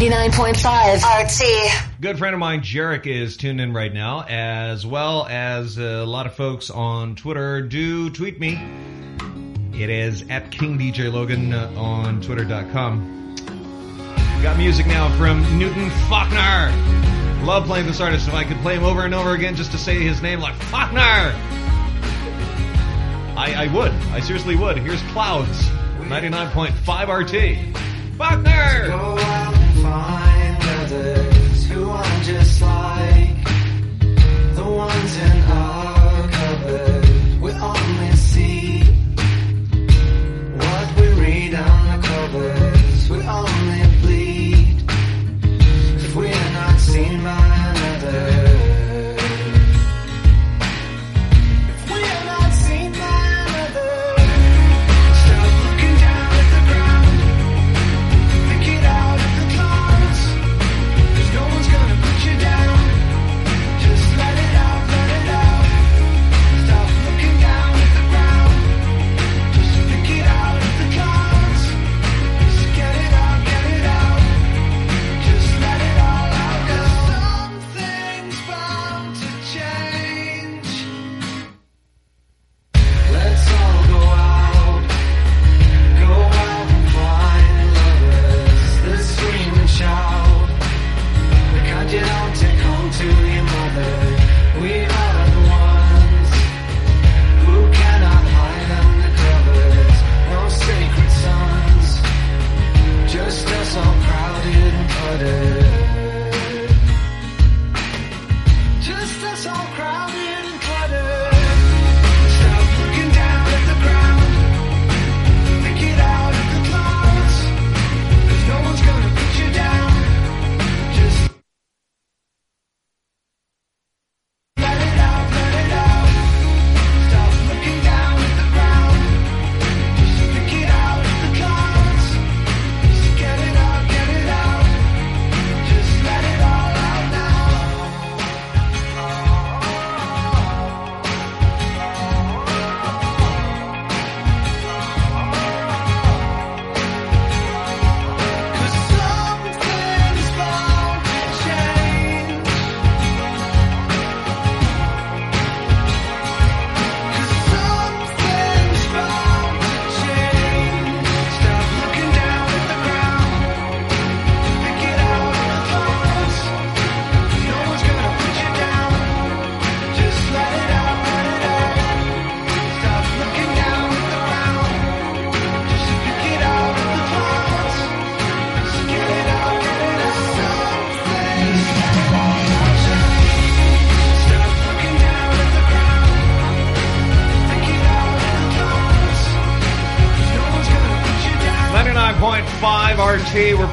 99.5 RT. Good friend of mine, Jarek, is tuned in right now, as well as a lot of folks on Twitter. Do tweet me. It is at King DJ Logan on Twitter.com. Got music now from Newton Faulkner. Love playing this artist. If I could play him over and over again just to say his name like Faulkner, I, I would. I seriously would. Here's Clouds, 99.5 RT. Faulkner! Find others who are just like the ones in our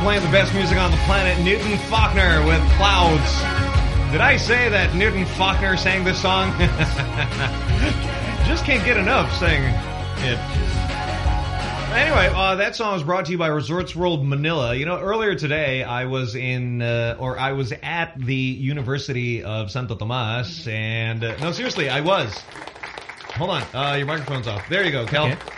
playing the best music on the planet. Newton Faulkner with Clouds. Did I say that Newton Faulkner sang this song? Just can't get enough saying it. Anyway, uh, that song was brought to you by Resorts World Manila. You know, earlier today I was in, uh, or I was at the University of Santo Tomas, and uh, no, seriously, I was. Hold on, uh, your microphone's off. There you go, Kel. Okay.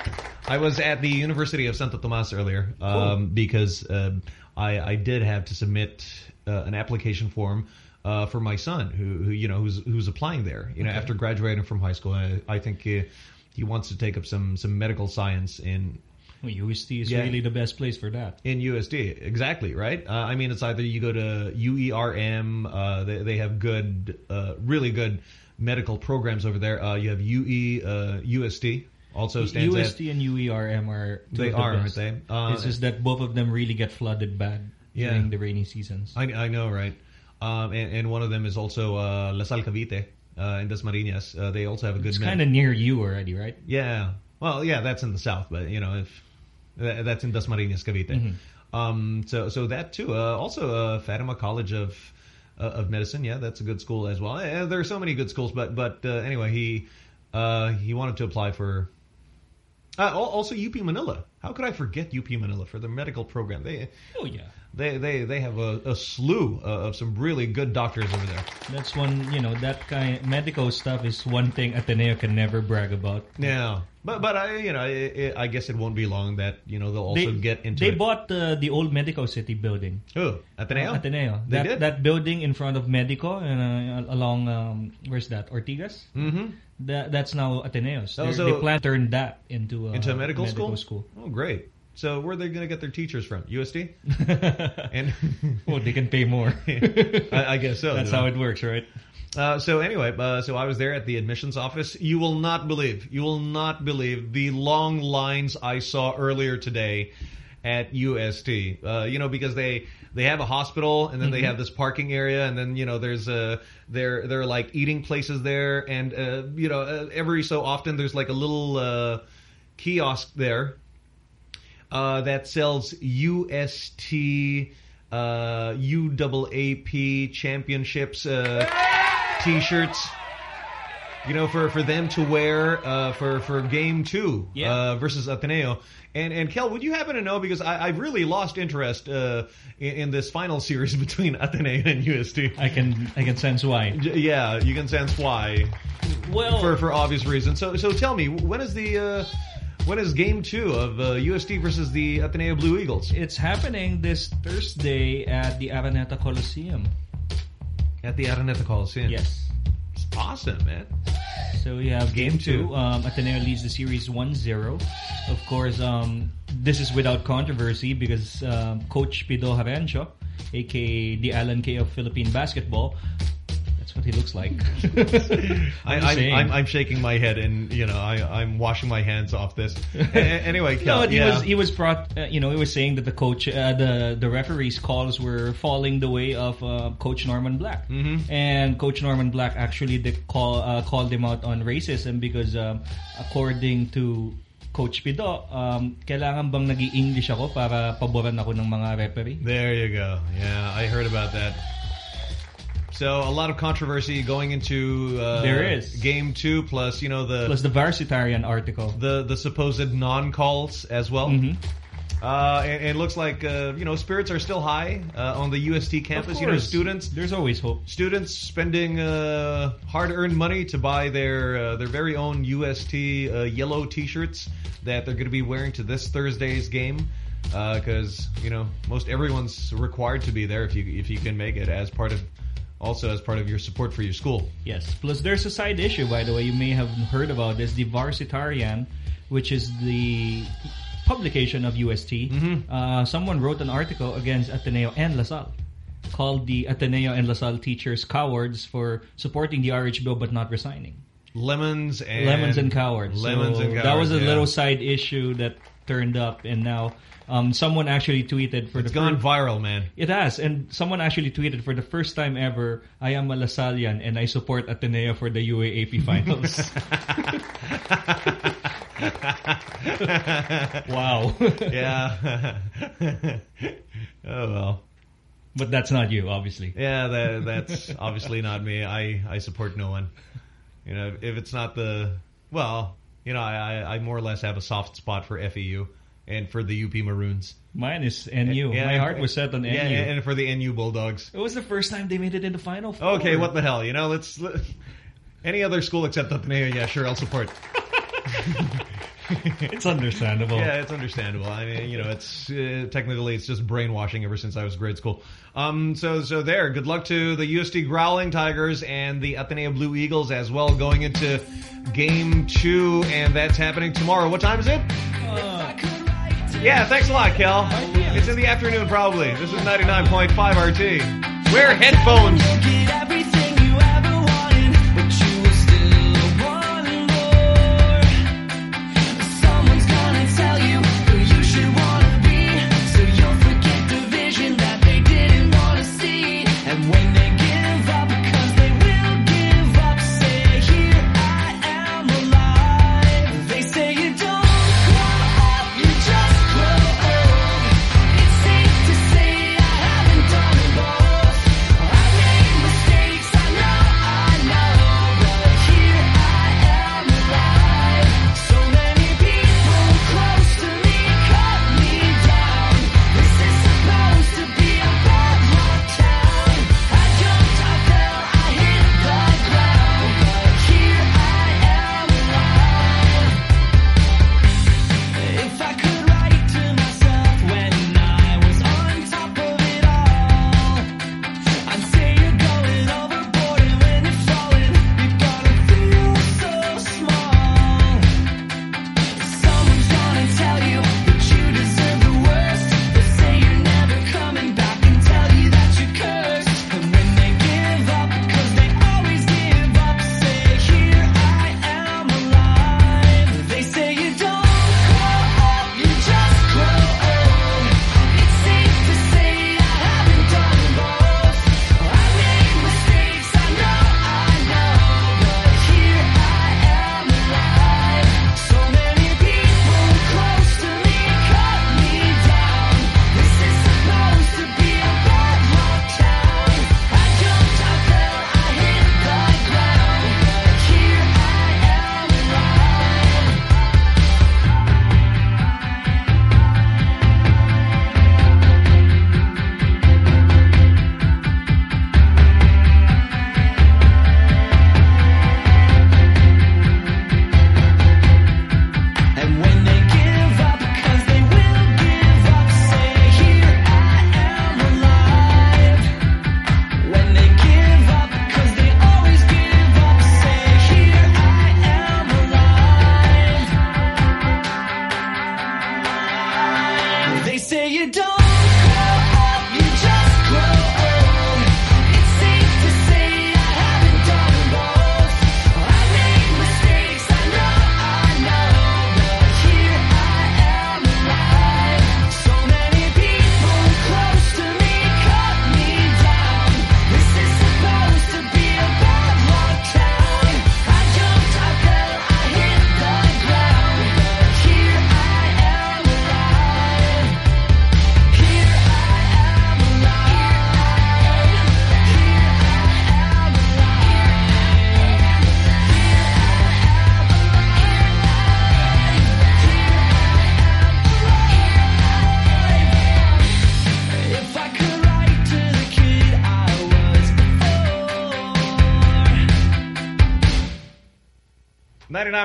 I was at the University of Santo Tomas earlier um, because um, I, I did have to submit uh, an application form uh, for my son, who, who you know who's who's applying there. You know, after graduating from high school, I, I think uh, he wants to take up some some medical science in Well, UST is Yeah. really the best place for that. in UST. Exactly, right? Uh, I mean, it's either you go to UERM, uh, they, they have good, uh, really good medical programs over there. Uh, you have UE, uh, UST, also stands UST at... and UERM are They the are, best. aren't they? Uh, it's just that both of them really get flooded bad Yeah. during the rainy seasons. I, I know, right? Um, and, and one of them is also uh, La Salle Cavite uh, in Dasmariñas. Uh, they also have a good... It's kind of near you already, right? Yeah. Well, yeah, that's in the south, but you know, if that's in Dasmariñas, Cavite. Mm-hmm. Um, so, so that too. Uh, also, uh, Fatima College of uh, of Medicine. Yeah, that's a good school as well. Uh, there are so many good schools, but but uh, anyway, he uh, he wanted to apply for. Uh, also, UP Manila. How could I forget UP Manila for the medical program? They, Oh yeah. They they they have a, a slew uh, of some really good doctors over there. That's one, you know, that kind of medical stuff is one thing Ateneo can never brag about. Yeah, but but I you know I, I guess it won't be long that you know they'll also They, get into they it. bought uh, the old Medical City building. Who Ateneo? Ateneo. They that, did? that building in front of Medico and uh, along, um, where's that? Ortigas? Mm-hmm. That, that's now Ateneo's. Oh, so- they plan to turn that into a, Into a medical, medical school? school. Oh, great. So where are they going to get their teachers from? UST? And well, they can pay more. I, I guess so. That's how it works, right? Uh, so anyway, uh, so I was there at the admissions office. You will not believe, you will not believe the long lines I saw earlier today at UST. Uh, you know, because they they have a hospital and then they have this parking area and then you know there's a there there are like eating places there and uh, you know uh, every so often there's like a little uh, kiosk there uh, that sells UST uh, UAAP championships uh, t-shirts. You know, for, for them to wear uh, for for game two Yeah. uh, versus Ateneo. And and Kel, would you happen to know because I, I've really lost interest uh, in, in this final series between Ateneo and UST. I can I can sense why. Yeah, you can sense why Well, for for obvious reasons. So so tell me, when is the uh, when is game two of uh, UST versus the Ateneo Blue Eagles it's happening this Thursday at the Araneta Coliseum. at the Araneta Coliseum? Yes. it's awesome, man. So we have Game game, two. two. Um, Ateneo leads the series 1-0. Of course, um, this is without controversy because um, Coach Pido Jarencio, aka the Alan Kay of Philippine basketball, what he looks like. I, I'm I'm. I'm, I'm shaking my head and you know I, I'm washing my hands off this. Anyway, No, he yeah. was he was brought. Uh, you know, he was saying that the coach, uh, the the referees' calls were falling the way of uh, Coach Norman Black, Mhm. and Coach Norman Black actually call uh, called him out on racism because, um, according to Coach Pido, um, kailangan bang nag english ako para paboran ako ng mga referee? There you go. Yeah, I heard about that. So a lot of controversy going into uh, There is. game two, plus you know the Plus the Varsitarian article. the the supposed non-calls as well. Mhm. Uh, and, and it looks like uh, you know spirits are still high uh, on the UST campus. You know, students There's always hope. students spending uh, hard-earned money to buy their uh, their very own UST uh, yellow T-shirts that they're going to be wearing to this Thursday's game. Because you know most everyone's required to be there if you if you can make it as part of also as part of your support for your school. Yes. Plus, there's a side issue, by the way, you may have heard about this. The Varsitarian, which is the publication of UST, Mm-hmm. uh, someone wrote an article against Ateneo and LaSalle called the Ateneo and LaSalle teachers cowards for supporting the RH bill but not resigning. Lemons and Lemons and cowards. Lemons So and cowards. That was a yeah. little side issue that turned up, and now um, someone actually tweeted for It's the gone viral, man. It has, and someone actually tweeted for the first time ever, I am a Lasallian and I support Ateneo for the UAAP finals. wow. yeah. oh well. but that's not you, obviously. Yeah, that, that's obviously not me. I, I support no one. You know, if it's not the well, you know, I, I I more or less have a soft spot for FEU and for the UP Maroons. Mine is NU. Yeah, My heart was set on NU. Yeah, and for the NU Bulldogs. it was the first time they made it in the final four. Okay, what the hell? You know, let's let, any other school except Ateneo. Yeah, sure, I'll support. It's understandable. Yeah, it's understandable. I mean, you know, it's uh, technically it's just brainwashing ever since I was grade school. Um, so so there. Good luck to the UST Growling Tigers and the Ateneo Blue Eagles as well going into game two, and that's happening tomorrow. What time is it? Uh, Yeah, thanks a lot, Kel. It's in the afternoon probably. This is 99.5 RT. Wear headphones.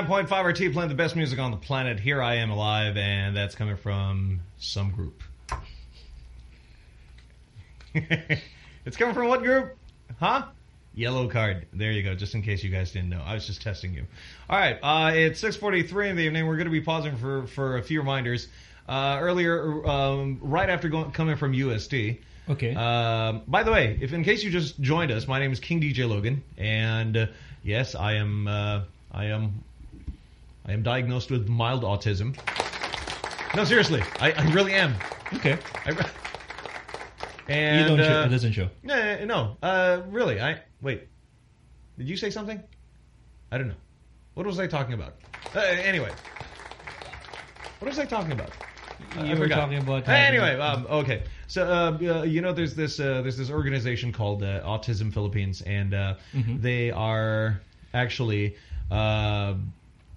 99.5 RT playing the best music on the planet. Here I am alive, and that's coming from some group. it's coming from what group? Huh? Yellow card. There you go, just in case you guys didn't know. I was just testing you. All right, uh, it's 6.43 in the evening. We're going to be pausing for, for a few reminders. Uh, earlier, um, right after going, coming from UST. Okay. um, by the way, if in case you just joined us, my name is King DJ Logan, and uh, yes, I am. Uh, I am. I am diagnosed with mild autism. No, seriously, I, I really am. okay. I, re- and you don't show, uh, it doesn't show. no, no, uh, really. I wait. Did you say something? I don't know. What was I talking about? Uh, anyway, what was I talking about? Uh, I You were forgot. talking about anyway, um, okay. So uh, uh, you know, there's this uh, there's this organization called uh, Autism Philippines, and uh, Mm-hmm. they are actually uh,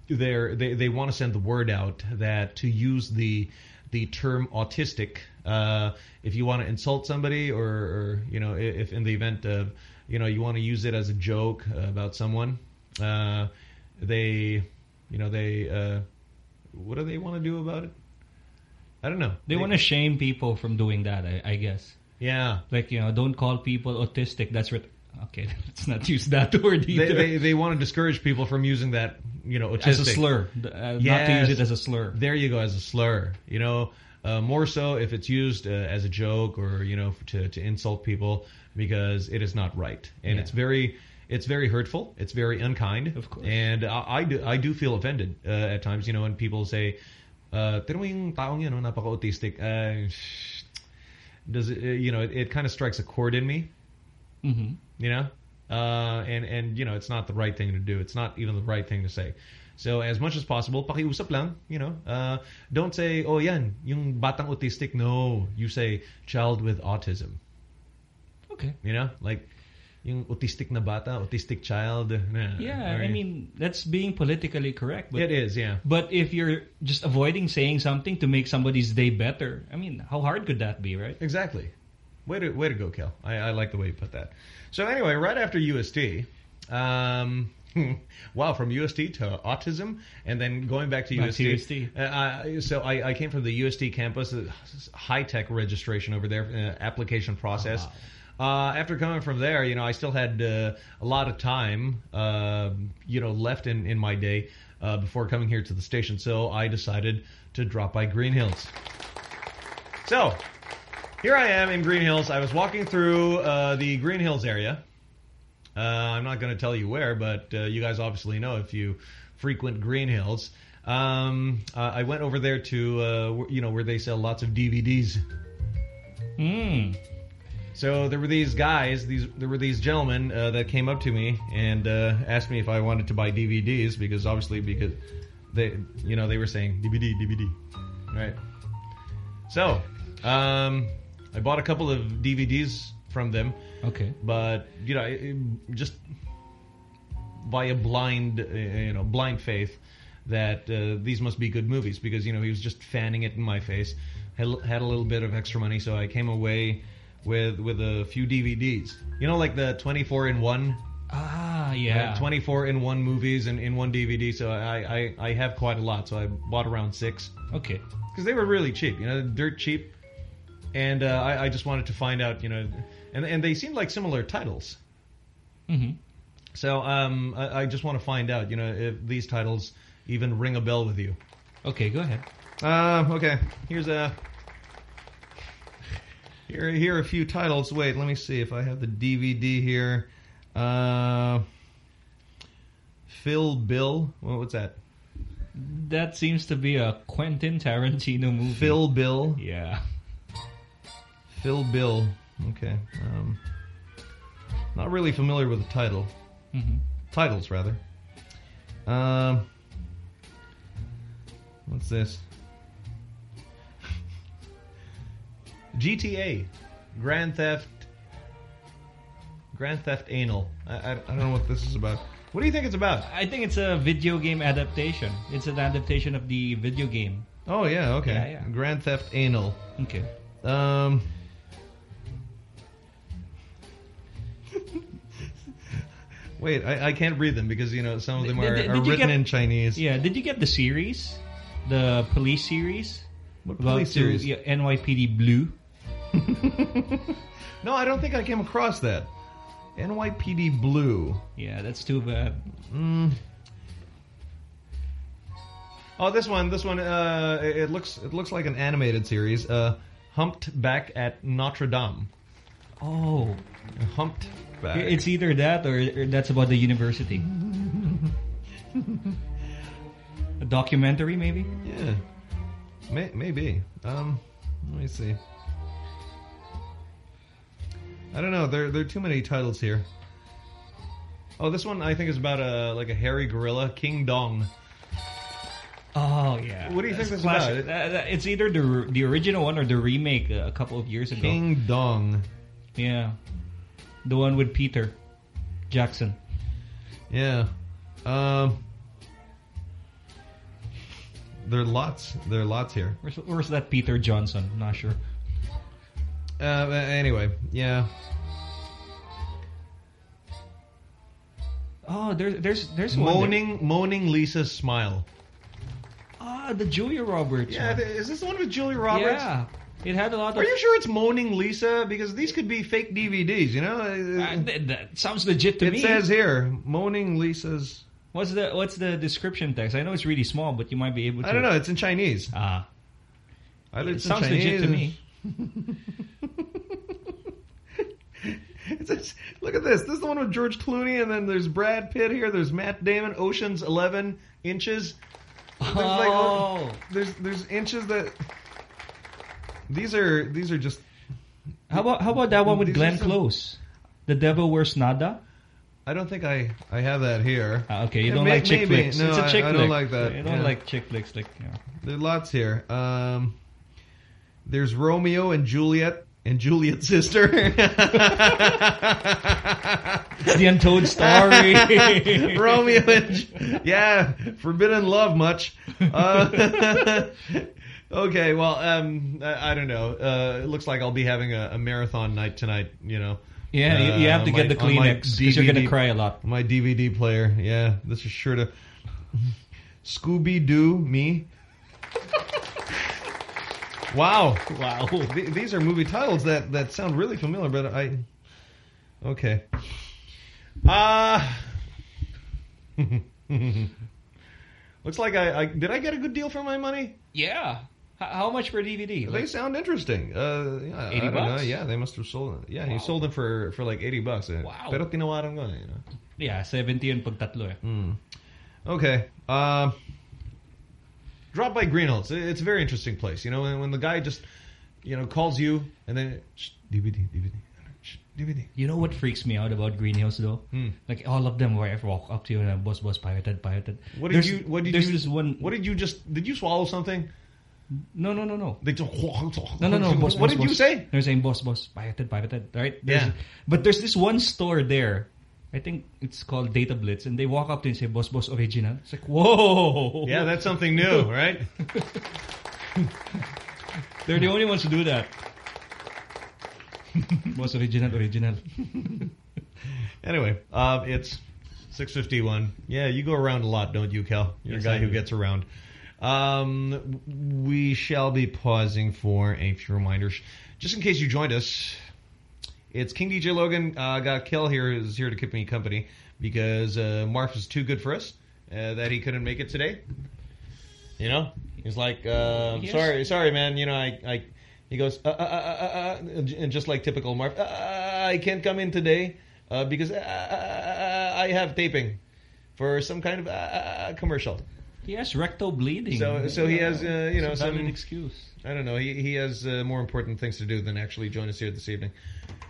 they're, they they want to send the word out that to use the the term autistic uh, if you want to insult somebody or, or you know if in the event of you know you want to use it as a joke about someone uh, they you know they uh, what do they want to do about it I don't know They want to shame people from doing that, I, I guess. yeah Like, you know, don't call people autistic. That's what... Okay, let's not use that word they, either. they they want to discourage people from using that you know autistic as a slur. Uh, Not to use it as a slur. There you go, as a slur. You know, uh, more so if it's used uh, as a joke or you know to to insult people because it is not right and Yeah. it's very it's very hurtful. It's very unkind. Of course. And I, I do I do feel offended uh, at times. You know, when people say, uh, "Tino mo yung taong yun, napaka-autistic." Uh, does it? Uh, you know, it, it kind of strikes a chord in me hmm you know? Uh, and and you know it's not the right thing to do. It's not even the right thing to say. So as much as possible pakiusap lang you know? Uh, don't say oh yan yung batang autistic. No. You say child with autism. Okay. you know? Like yung autistic na bata autistic child nah, Yeah, or- I mean, that's being politically correct. But it is yeah. But if you're just avoiding saying something to make somebody's day better, I mean, how hard could that be, right? Exactly. Way to way to go, Kel. I, I like the way you put that. So anyway, right after UST, um, wow, from UST to autism, and then going back to Back UST. to UST. Uh, so I, I came from the UST campus, high tech registration over there, uh, application process. wow. Uh, after coming from there, you know, I still had uh, a lot of time, uh, you know, left in, in my day uh, before coming here to the station. So I decided to drop by Green Hills. So here I am in Green Hills. I was walking through uh, the Green Hills area. Uh, I'm not going to tell you where, but uh, you guys obviously know if you frequent Green Hills. Um, uh, I went over there to, uh, you know, where they sell lots of DVDs. Hmm. So there were these guys, these there were these gentlemen uh, that came up to me and uh, asked me if I wanted to buy DVDs because obviously because they you know they were saying DVD DVD, right? So um, I bought a couple of DVDs from them, Okay. but you know it- just by a blind uh, you know blind faith that uh, these must be good movies because you know he was just fanning it in my face had, had a little bit of extra money so I came away with with a few DVDs you know like the 24 in 1 Ah, yeah. 24 in 1 movies and in one DVD so I, I I have quite a lot so I bought around 6 Okay. because they were really cheap, you know, dirt cheap. And uh, I, I just wanted to find out, you know, and and they seemed like similar titles. hmm So um, I, I just want to find out, you know, if these titles even ring a bell with you. Okay, go ahead. Uh, okay, here's a here here are a few titles. Wait, let me see if I have the DVD here. Uh, Phil Bill, what, what's that? That seems to be a Quentin Tarantino movie. Phil Bill. Yeah. Phil Bill. Okay. Um, not really familiar with the title. hmm Titles, rather. Um, what's this? GTA. Grand Theft. Grand Theft Anal. I, I, I don't know what this is about. What do you think it's about? I think it's a video game adaptation. It's an adaptation of the video game. Oh, yeah, okay. Yeah, yeah. Grand Theft Anal. Okay. Wait, I, I can't read them because you know some of them are, did- are did written get- in Chinese. Yeah, did you get the series? The police series? What About police to- series? yeah, NYPD Blue. No, I don't think I came across that. NYPD Blue. Yeah, that's too bad. Oh, this one, this one. Uh, it it looks it looks like an animated series. Uh, Humped back at Notre Dame. Oh, Humped back. it's either that or, or that's about the university. A documentary, maybe? yeah, May, maybe. Um, let me see. I don't know. There there are too many titles here. Oh, this one I think is about a like a hairy gorilla, King Dong. Oh yeah. What do you think That's this is about? It's either the the original one or the remake uh, a couple of years ago. King Dong. Yeah, the one with Peter Jackson. Yeah. Um. There are lots. There are lots here. Where's, where's that Peter Johnson? Not sure. Uh, anyway, yeah. Oh, there's there's there's one there. Moaning, moaning Lisa's smile. Ah, the Julia Roberts. Yeah, one. is this the one with Julia Roberts? Yeah, it had a lot of. Are you sure it's moaning Lisa? Because these could be fake DVDs. You know, Uh, th- that sounds legit to it me. says here, moaning Lisa's. what's the what's the description text? I know it's really small, but you might be able to. I don't know. It's in Chinese. Ah, Either it sounds legit to me. It's, it's- look at this. This is the one with George Clooney, and then there's Brad Pitt here. There's Matt Damon. Ocean's Eleven inches. There's like Oh. there's there's inches that. These are these are just. How about how about that one with Glenn some- Close? The Devil Wears Nada. I don't think I I have that here. Ah, okay, you Yeah, don't may- like chick maybe. flicks. No, it's a I- chick I flick. don't like that. You don't Yeah. like chick flicks, like you know. There are lots here. Um, there's Romeo and Juliet and Juliet's sister. it's the Untold Story. Romeo and yeah, forbidden love much. Uh, okay, well, um, I, I don't know. Uh, it looks like I'll be having a, a marathon night tonight. You know. Yeah, you, you have to Uh, get the Kleenex because you're gonna cry a lot. My DVD player. Yeah, this is sure to. Scooby Doo me. wow. Wow. Th- these are movie titles that that sound really familiar, but I. Okay. Uh Looks like I, I did. I get a good deal for my money. Yeah. How much for a DVD? They sound interesting. Uh, yeah, 80 bucks? Know. Yeah, they must have sold it. Yeah, he sold them for for like eighty bucks. Uh, Wow. Pero tinawaran ko, you know. yeah, 70 yun pag tatlo eh. Hmm. Okay. Um, drop by Green Hills. It's a very interesting place. You know, when, when the guy just, you know, calls you and then "Shh, DVD, DVD, DVD. You know what freaks me out about Green Hills though? Hmm. Like all of them where I walk up to you and I'm boss boss pirated pirated. What did There's- you? What did there's you? this one What did you just? Did you swallow something? No no no no. They just, No, no, no. Boss, what boss, did you say? They're saying boss, boss, pirated, pirated, right? There's, Yeah. But there's this one store there. I think it's called Data Blitz, and they walk up to you and say, "Boss, boss, original." It's like, whoa! Yeah, that's something new, right? They're the only ones who do that. boss, original, original. Anyway, um, it's 651. Yeah, you go around a lot, don't you, Cal? You're Yes, a guy who gets around. Um, we shall be pausing for a few reminders. Just in case you joined us, it's King DJ Logan. Uh, got Kel here is here to keep me company because uh, Marf is too good for us uh, that he couldn't make it today. You know, he's like, uh, Yes. sorry, sorry, man. You know, I, I he goes, uh, uh, uh, uh, uh, and just like typical Marf, uh, I can't come in today uh, because uh, I have taping for some kind of uh, commercial. He has rectal bleeding. So- so he has, uh, you know, It's a valid some- excuse. I don't know. He he has uh, more important things to do than actually join us here this evening.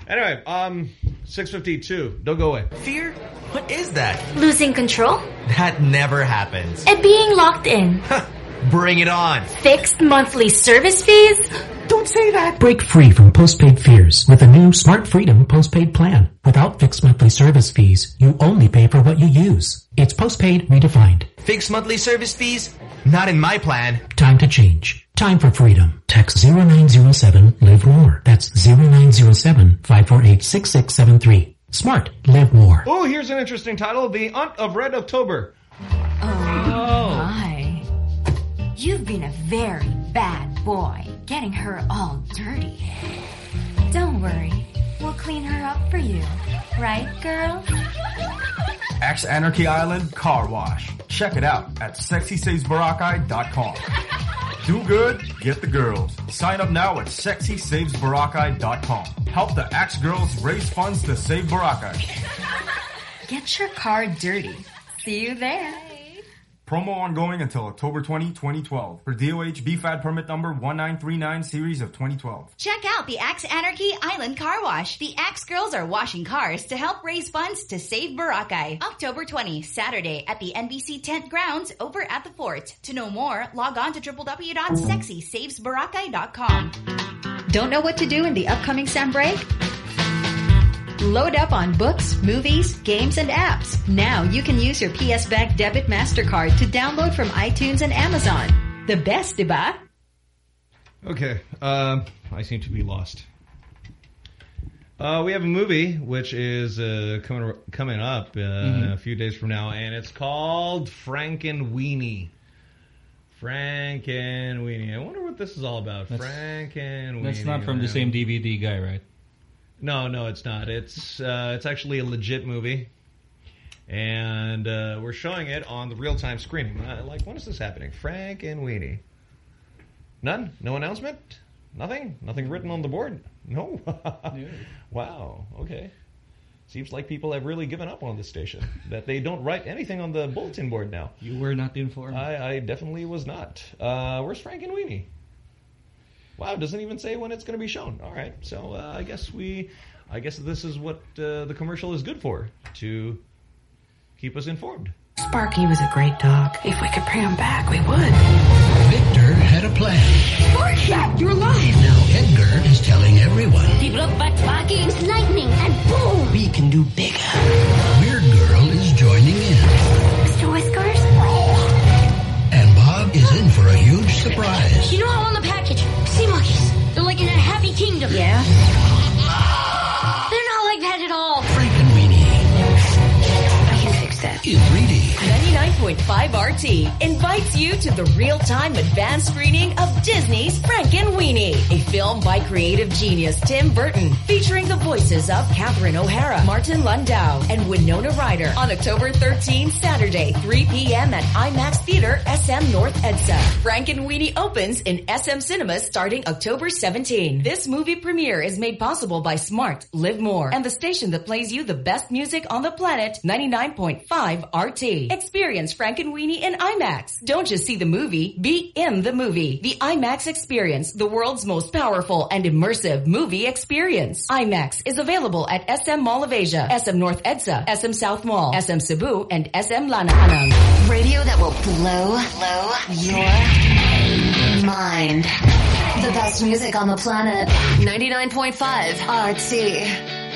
Anyway, um, six fifty two. Don't go away. Fear? What is that? Losing control? That never happens. And being locked in? Bring it on. Fixed monthly service fees? Don't say that. Break free from postpaid fears with a new Smart Freedom postpaid plan. Without fixed monthly service fees, you only pay for what you use. It's postpaid redefined. Fixed monthly service fees? Not in my plan. Time to change. Time for freedom. Text 0907 live more. That's 0907 548 6673. Smart. Live more. Oh, here's an interesting title: The Aunt of Red October. Oh, My. You've been a very bad boy, getting her all dirty. Don't worry, we'll clean her up for you. Right, girl? Axe Anarchy Island Car Wash. Check it out at sexysavesboracay.com. Do good, get the girls. Sign up now at sexysavesboracay.com. Help the Axe girls raise funds to save Boracay. Get your car dirty. See you there. Promo ongoing until October 20, 2012 for DOH BFAD permit number 1939 series of 2012. Check out the Axe Anarchy Island Car Wash. The Axe girls are washing cars to help raise funds to save Boracay. October 20, Saturday at the NBC Tent Grounds over at the fort. To know more, log on to www.sexysavesboracay.com. Don't know what to do in the upcoming sem break? Load up on books, movies, games, and apps. Now you can use your PS Bank Debit MasterCard to download from iTunes and Amazon. The best, diba? Okay, um, I seem to be lost. Uh, we have a movie which is uh, coming coming up uh, Mm-hmm. a few days from now, and it's called Frankenweenie. Frankenweenie. I wonder what this is all about. That's- Frankenweenie. That's not from the same DVD guy, right? No, no, it's not. It's uh, it's actually a legit movie, and uh, we're showing it on the real time screening. Uh, like, when is this happening? Frankenweenie. None. No announcement. Nothing. Nothing written on the board. No. wow. Okay. Seems like people have really given up on this station. That they don't write anything on the bulletin board now. You were not informed. I, I definitely was not. Uh, where's Frankenweenie? Wow, it doesn't even say when it's going to be shown. All right, so uh, I guess we, I guess this is what uh, the commercial is good for to keep us informed. Sparky was a great dog. If we could bring him back, we would. Victor had a plan. Sparky, you're alive. Now Edgar is telling everyone. People up but Sparky, it's lightning, and boom! We can do bigger. Weird Girl is joining in. Mr. Whiskers? And Bob is in for a huge surprise. You know how on the package, sea monkeys, they're like in a happy kingdom. Yeah? They're not like that at all. Frankenweenie I can fix that. Is Reedy. 99.5 RT invites you to the real-time advanced screening of Disney's Frankenweenie, a film by creative genius Tim Burton, featuring the voices of Catherine O'Hara, Martin Landau, and Winona Ryder on October 13, Saturday, 3 p.m. at IMAX Theater, SM North EDSA. Frankenweenie opens in SM Cinemas starting October 17. This movie premiere is made possible by Smart, Live More, and the station that plays you the best music on the planet, 99.5 RT. Experience Frankenweenie in IMAX. Don't just see the movie, be in the movie. The IMAX experience, the world's most powerful and immersive movie experience. IMAX is available at SM Mall of Asia, SM North EDSA, SM South Mall, SM Cebu, and SM Lanang. Radio that will blow, blow your mind. The best music on the planet. 99.5 RT.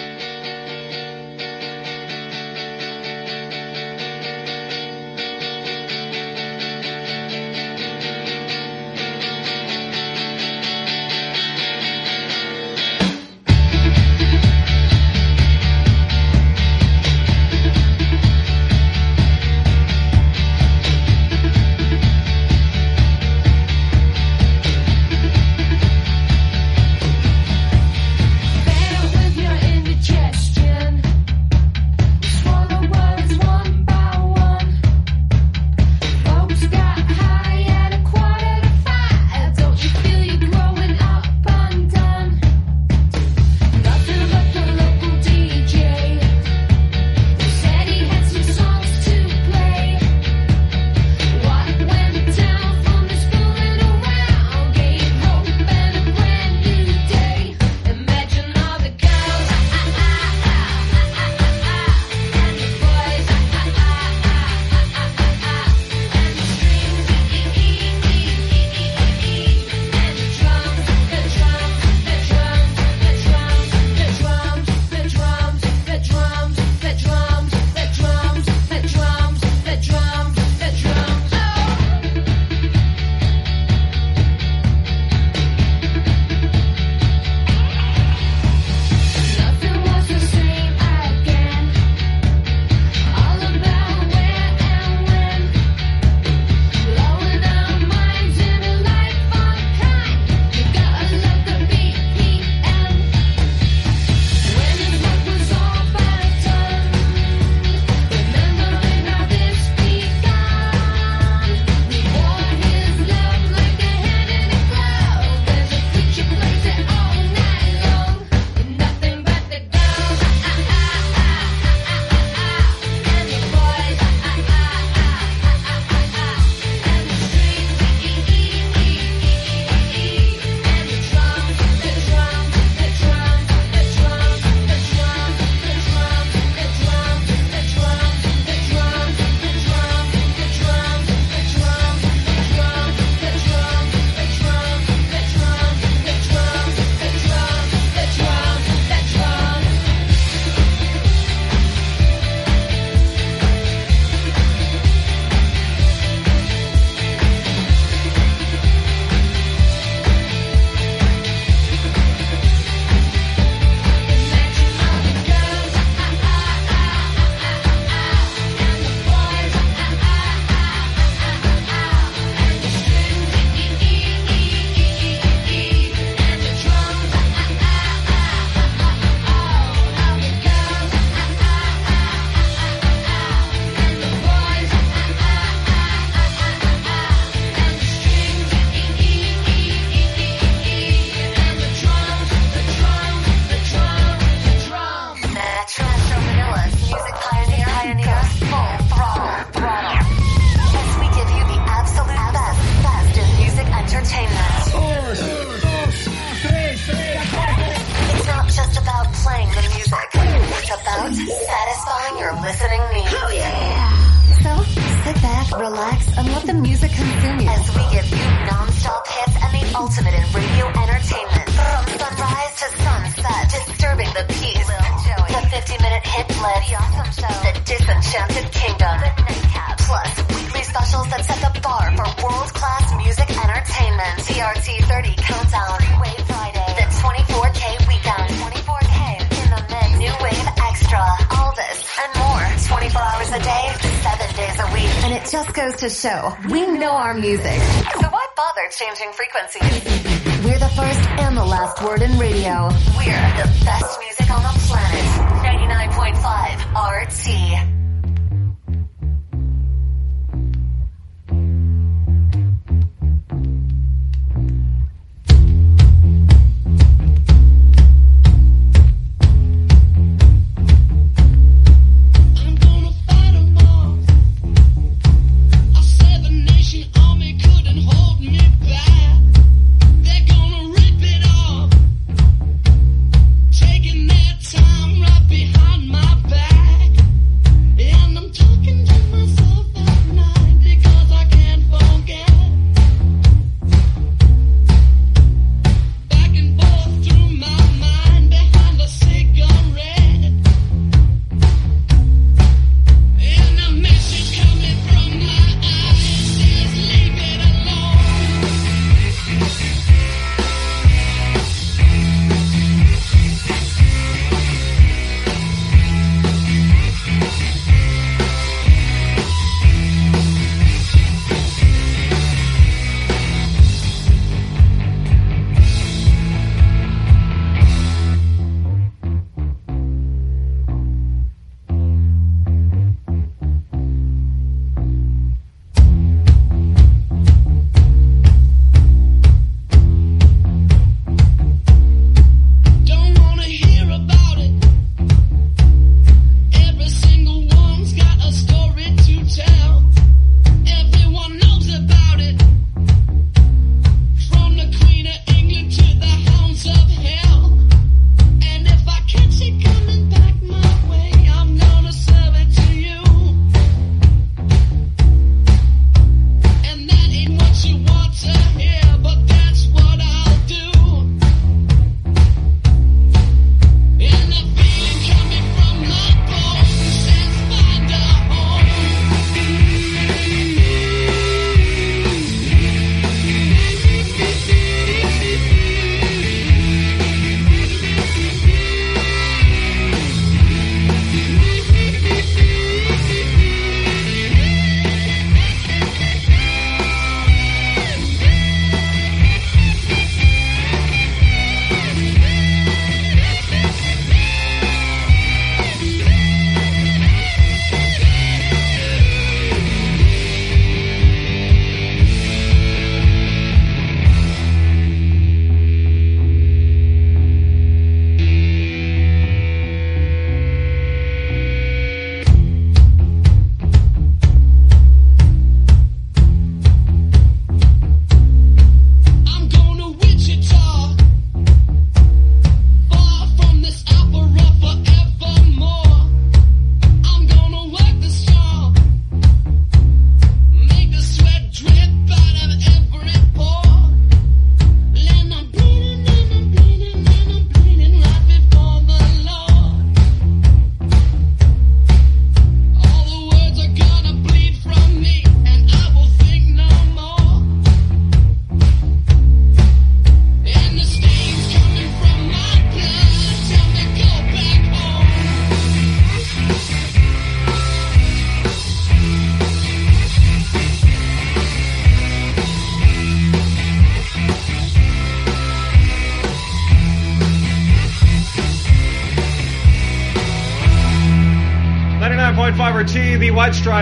We know our music.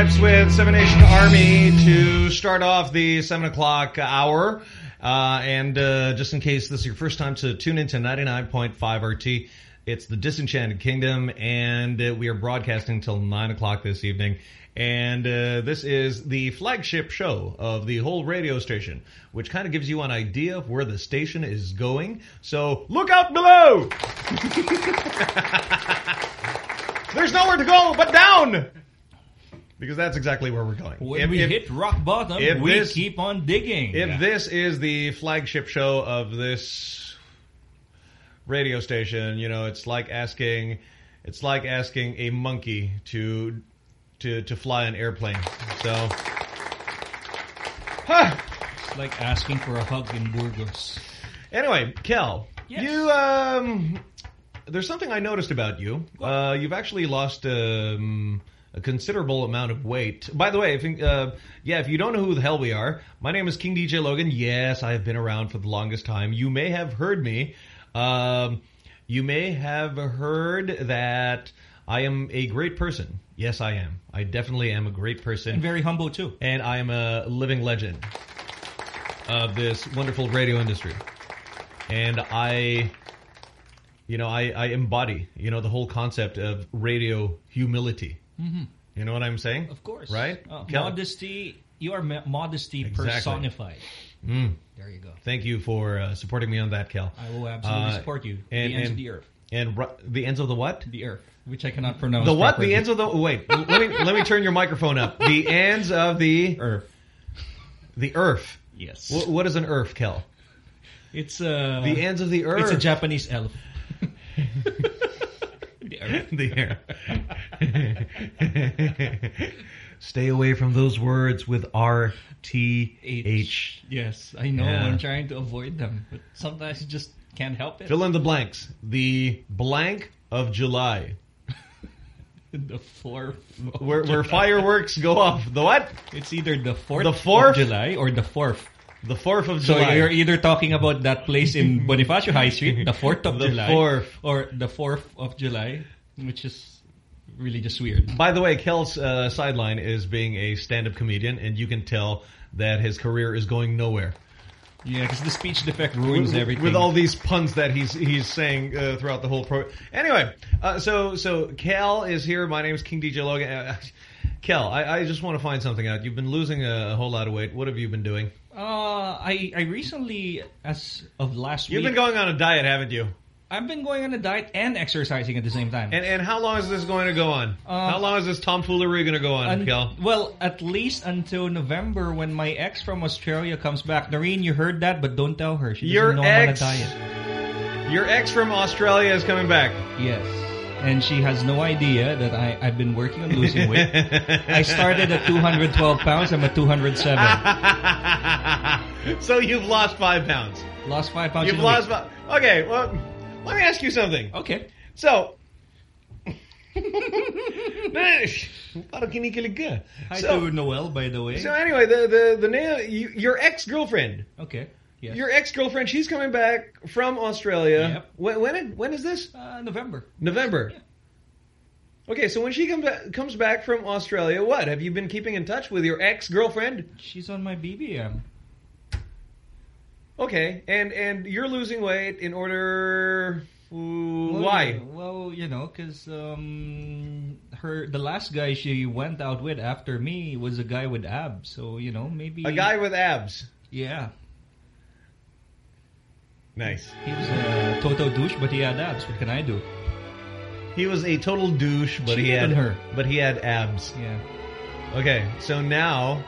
Stripes with Seven Nation Army to start off the 7 o'clock hour. Uh, and uh, just in case this is your first time to tune into 99.5 RT, it's the Disenchanted Kingdom, and uh, we are broadcasting till 9 o'clock this evening. And uh, this is the flagship show of the whole radio station, which kind of gives you an idea of where the station is going. So look out below! There's nowhere to go but down! Because that's exactly where we're going. When we hit rock bottom, if we this- keep on digging. If Yeah. this is the flagship show of this radio station, you know, it's like asking, it's like asking a monkey to to to fly an airplane. So, huh. It's like asking for a hug in Burgos. anyway, Kel, Yes. you um, there's something I noticed about you. Uh, you've actually lost um. A considerable amount of weight. By the way, if uh, yeah, if you don't know who the hell we are, my name is King DJ Logan. Yes, I have been around for the longest time. You may have heard me. Um, you may have heard that I am a great person. Yes, I am. I definitely am a great person. And very humble, too. And I am a living legend of this wonderful radio industry. And I, you know, I, I embody, you know, the whole concept of radio humility. Mhm. You know what I'm saying? Of course. Right? Uh, modesty, you are modesty Exactly. personified. Mm. There you go. Thank you for uh, supporting me on that, Kel. I will absolutely Uh, support you. And, the ends and, of the earth. And the ends of the what? The earth, which I cannot pronounce The what? properly. The ends of the wait. let me let me turn your microphone up. The ends of the earth. The earth. Yes. Wh- what is an earth, Kel? It's uh, The ends of the earth. It's a Japanese elf. the earth. the earth. Stay away from those words with R T H. Yes, I know. Yeah. I'm trying to avoid them, but sometimes you just can't help it. Fill in the blanks. The blank of July. the fourth. of Where, where fireworks go off. The what? It's either the fourth, The fourth? of July or the fourth. The fourth of July. So you're either talking about that place in Bonifacio High Street, the fourth of The July, fourth. or the fourth of July, which is really just weird. By the way, Kel's uh, sideline is being a stand-up comedian, and you can tell that his career is going nowhere. Yeah, because the speech defect ruins with, everything. with all these puns that he's he's saying uh, throughout the whole pro. Anyway, uh, so so Kel is here. My name is King DJ Logan. Uh, Kel, I, I just want to find something out. You've been losing a, whole lot of weight. What have you been doing? Uh, I I recently, as of last week. You've week, been going on a diet, haven't you? I've been going on a diet and exercising at the same time. And and how long is this going to go on? Uh, how long is this tomfoolery going to go on, Un- Kel? well, at least until November when my ex from Australia comes back. Noreen, you heard that, but don't tell her. She doesn't Your know I'm on a ex- diet. Your ex from Australia is coming back. Yes. And she has no idea that I, I've been working on losing weight. I started at 212 pounds. I'm at 207. so you've lost five pounds. Lost five pounds. You've lost five. Okay, well, let me ask you something. Okay. So. Parang kinikilig ka. Hi So- to Noel, by the way. So anyway, the the the na- you, your ex girlfriend, okay. Yes. your ex girlfriend, she's coming back from Australia. Yep. When when when is this? Uh, November. November. Okay, so when she comes back, comes back from Australia, what have you been keeping in touch with your ex girlfriend? She's on my BBM. Okay, and and you're losing weight in order. Well, why? Well, you know, because um, her the last guy she went out with after me was a guy with abs. So you know, maybe A guy with abs. Yeah, Nice. he was a total douche, but he had abs. What can I do? He was a total douche, but he had her. But he had abs. Yeah, Okay, so now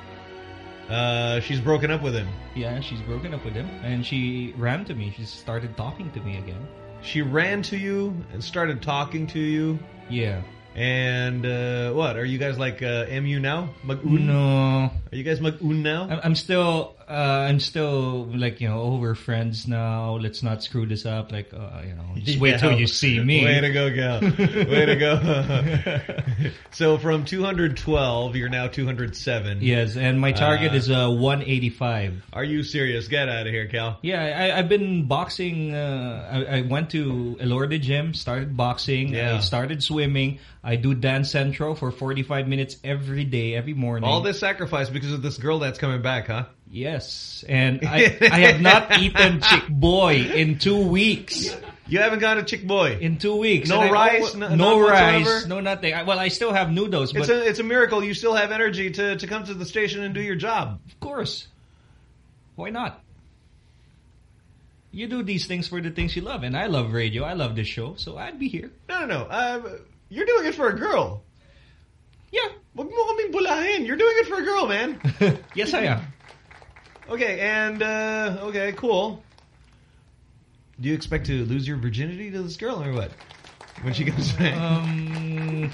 uh, she's broken up with him. Yeah. She's broken up with him, and she ran to me. She started talking to me again. She ran to you and started talking to you. Yeah. And uh, what? Are you guys like uh, MU now? Mag-un? No. Are you guys mag-un now? I'm, I'm still, uh, I'm still like you know over friends now. Let's not screw this up. Like uh, you know, just wait till you see me. Way to go, gal. Way to go. so from 212, you're now 207. Yes, and my target Uh, is uh 185. Are you serious? Get out of here, Cal. Yeah, I, I've been boxing. Uh, I, I went to Elorde Gym, started boxing. Yeah. I started swimming. I do dance central for 45 minutes every day, every morning. All this sacrifice because of this girl that's coming back, huh? Yes, and I, I have not eaten chick boy in two weeks. You haven't got a chick boy. In two weeks. No I rice, alwa- no- no, rice, whatsoever? no nothing. I, well, I still have noodles, but It's a it's a miracle you still have energy to, to come to the station and do your job. of course, why not? You do these things for the things you love, and I love radio. I love this show, so I'd be here. No, no, no. Uh, you're doing it for a girl. Yeah. Wag mo kaming bulahin. You're doing it for a girl, man. yes, I am. Okay, and, uh, okay, cool. Do you expect to lose your virginity to this girl or what? When she comes back? Um,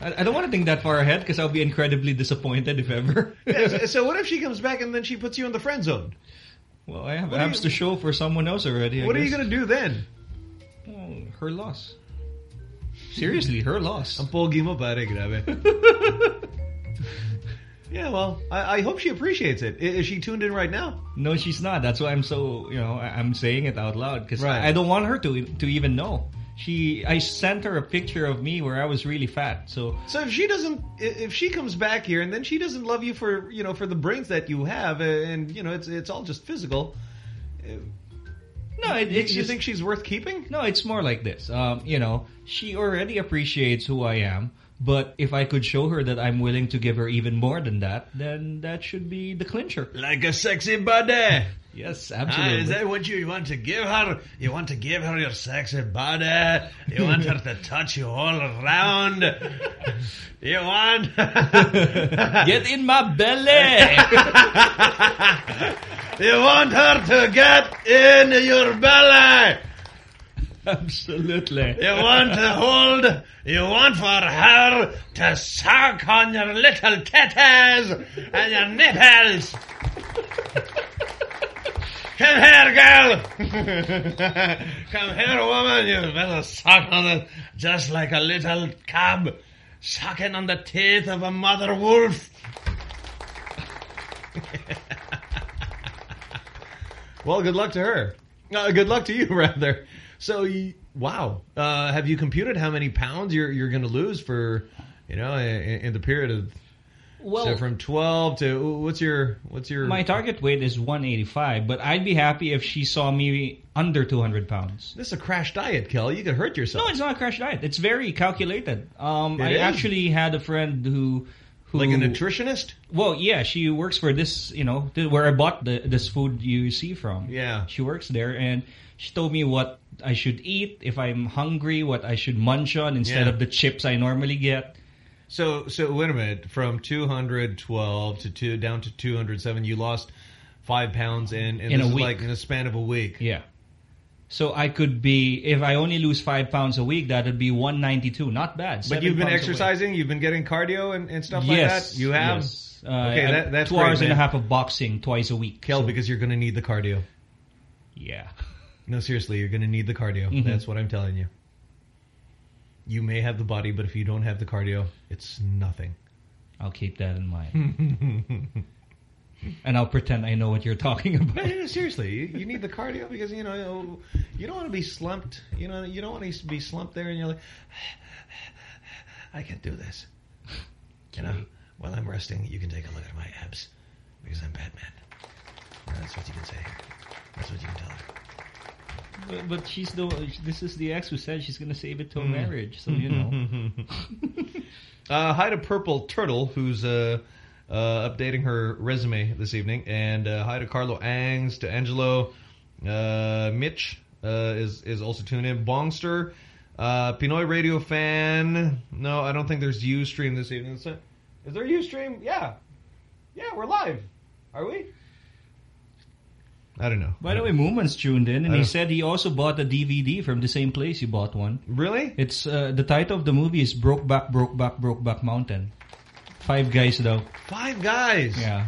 I, I don't want to think that far ahead because I'll be incredibly disappointed if ever. Yeah, so- so what if she comes back and then she puts you in the friend zone? Well, I have What abs you- to show for someone else already. I what are you going to do then? Oh, her loss. Seriously, her loss. Ang pogi mo pare, grabe. yeah, well, I, I hope she appreciates it. Is she tuned in right now? No, she's not. That's why I'm so, you know, I'm saying it out loud because Right. I don't want her to to even know. She, I sent her a picture of me where I was really fat. So So if she doesn't, if she comes back here and then she doesn't love you for, you know, for the brains that you have, uh, and you know, it's it's all just physical. uh, no, it, you, it's you just, think she's worth keeping? No, it's more like this. Um, you know, she already appreciates who I am. But if I could show her that I'm willing to give her even more than that, then that should be the clincher. Like a sexy body. Yes, Ah, absolutely. is that what you want to give her? You want to give her your sexy body? You want her to touch you all around? You want? Get in my belly! you want her to get in your belly? Absolutely. You want to hold, you want for her to suck on your little titties and your nipples. Come here, girl. Come here, woman. You better suck on it just like a little cub sucking on the teeth of a mother wolf. well, good luck to her. Uh, good luck to you, rather. So, you, wow. Uh, have you computed how many pounds you're you're going to lose for, you know, in, in the period of Well- so from 12 to what's your what's your My target weight is 185, but I'd be happy if she saw me under 200 pounds. This is a crash diet, Kelly. You could hurt yourself. No, it's not a crash diet. It's very calculated. Um, It I is? actually had a friend who, who, Like a nutritionist? Well, yeah, she works for this. You know, where I bought the, this food you see from. Yeah, she works there, and she told me what I should eat if I'm hungry, what I should munch on instead Yeah. of the chips I normally get. So so wait a minute. From 212 to two down to 207, you lost five pounds in, in, In a week. like in a span of a week. Yeah. So I could be, if I only lose five pounds a week, that would be 192. Not bad. But you've been exercising, you've been getting cardio and, and stuff yes, like that. You have. yes. Uh, okay, that, that's two great, hours and a half of boxing twice a week. Kel, because you're going to need the cardio. Yeah. No, seriously, you're going to need the cardio. Mhm. That's what I'm telling you. You may have the body, but if you don't have the cardio, it's nothing. I'll keep that in mind. and I'll pretend I know what you're talking about. No, no, seriously, you, you need the cardio because you know you don't want to be slumped. You know, you don't want to be slumped there, and you're like, I can't do this. You know, while I'm resting, you can take a look at my abs because I'm Batman. And that's what you can say. That's what you can tell her. But, but she's the this is the ex who said she's going to save it till Mm. marriage. So you know. Uh, hi to Purple Turtle, who's uh, uh, updating her resume this evening, and uh, hi to Carlo Angs, to Angelo, uh, Mitch uh, is is also tuned in. Bongster, uh, Pinoy radio fan. No, I don't think there's UStream this evening. Is there- is there UStream? Yeah, yeah, we're live. Are we? I don't know. By the way, Mooman's tuned in, and he said he also bought a DVD from the same place you bought one. Really? It's uh, the title of the movie is Brokeback, Brokeback, Brokeback Mountain. Five guys though. Five guys. Yeah.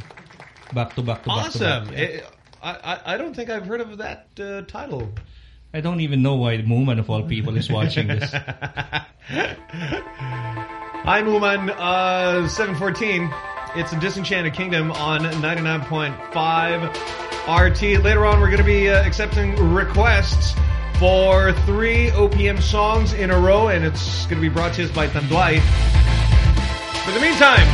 Back to back to back Awesome. back. It- I, I I don't think I've heard of that uh, title. I don't even know why Mooman of all people is watching this. Hi, Mooman. Uh, 714. It's a Disenchanted Kingdom on 99.5 RT. Later on, we're going to be uh, accepting requests for three OPM songs in a row, and it's going to be brought to us by Tanduay. But in the meantime,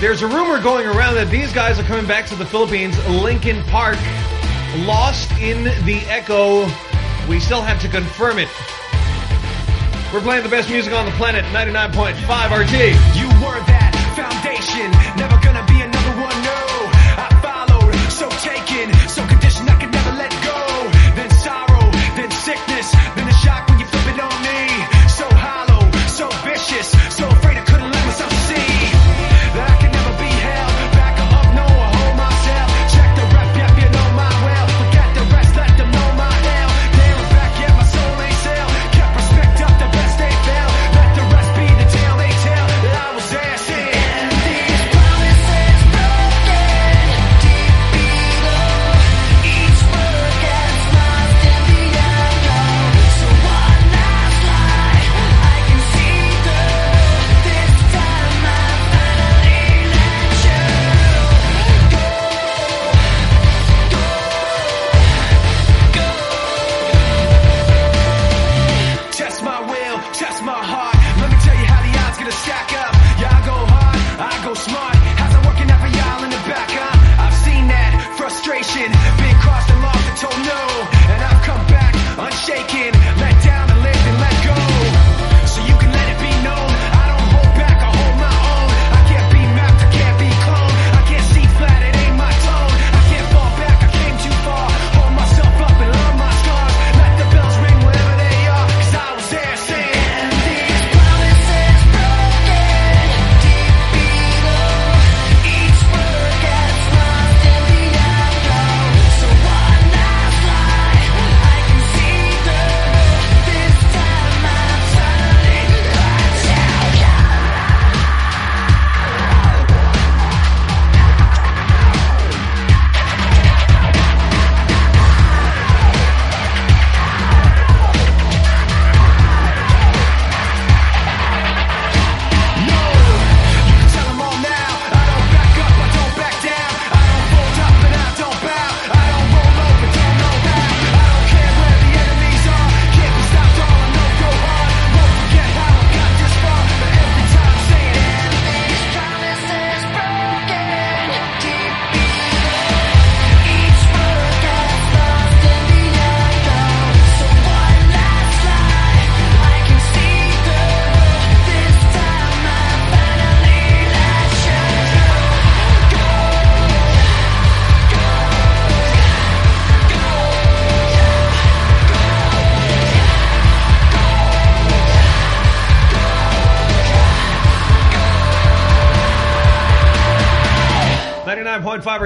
there's a rumor going around that these guys are coming back to the Philippines. Linkin Park, lost in the echo. We still have to confirm it. We're playing the best music on the planet, 99.5 RT. You were that foundation, never gonna be another one. No, I followed, so taken, so conditioned I could never let go. Then sorrow, then sickness, then the shock when you flip it on me. So hollow, so vicious, so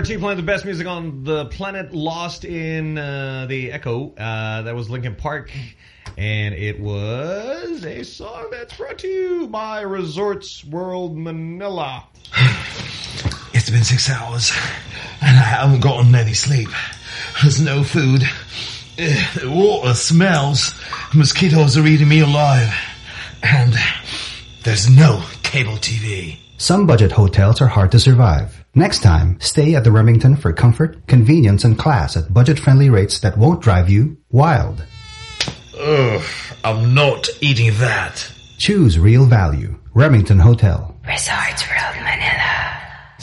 101.5 RT playing the best music on the planet, lost in uh, the echo. Uh, that was Linkin Park. And it was a song that's brought to you by Resorts World Manila. It's been six hours, and I haven't gotten any sleep. There's no food. The water smells. Mosquitoes are eating me alive. And there's no cable TV. Some budget hotels are hard to survive. Next time, stay at the Remington for comfort, convenience, and class at budget-friendly rates that won't drive you wild. Ugh, I'm not eating that. Choose real value. Remington Hotel. Resorts World Manila.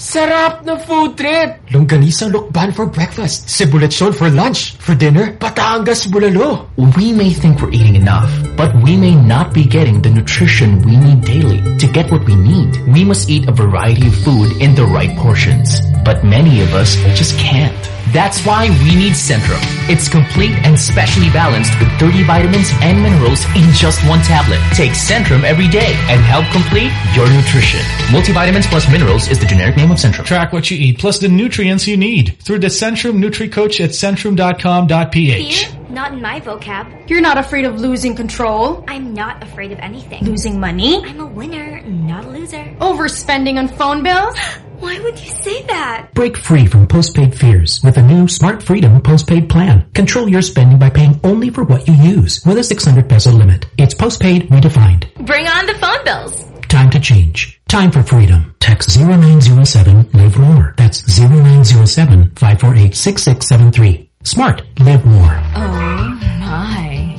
Sarap na food trip! Longganisa Lucban for breakfast, Cebuleton for lunch, for dinner, Batangas Bulalo. We may think we're eating enough, but we may not be getting the nutrition we need daily. To get what we need, we must eat a variety of food in the right portions. But many of us just can't. That's why we need Centrum. It's complete and specially balanced with 30 vitamins and minerals in just one tablet. Take Centrum every day and help complete your nutrition. Multivitamins plus minerals is the generic name of Centrum. Track what you eat plus the nutrients you need through the Centrum Nutri-Coach at centrum.com.ph. Not in my vocab. You're not afraid of losing control. I'm not afraid of anything. Losing money? I'm a winner, not a loser. Overspending on phone bills? Why would you say that? Break free from postpaid fears with a new Smart Freedom postpaid plan. Control your spending by paying only for what you use with a 600 peso limit. It's postpaid redefined. Bring on the phone bills. Time to change. Time for freedom. Text 0907 Live More. That's 0907 548 6673. Smart. Live more. Oh my.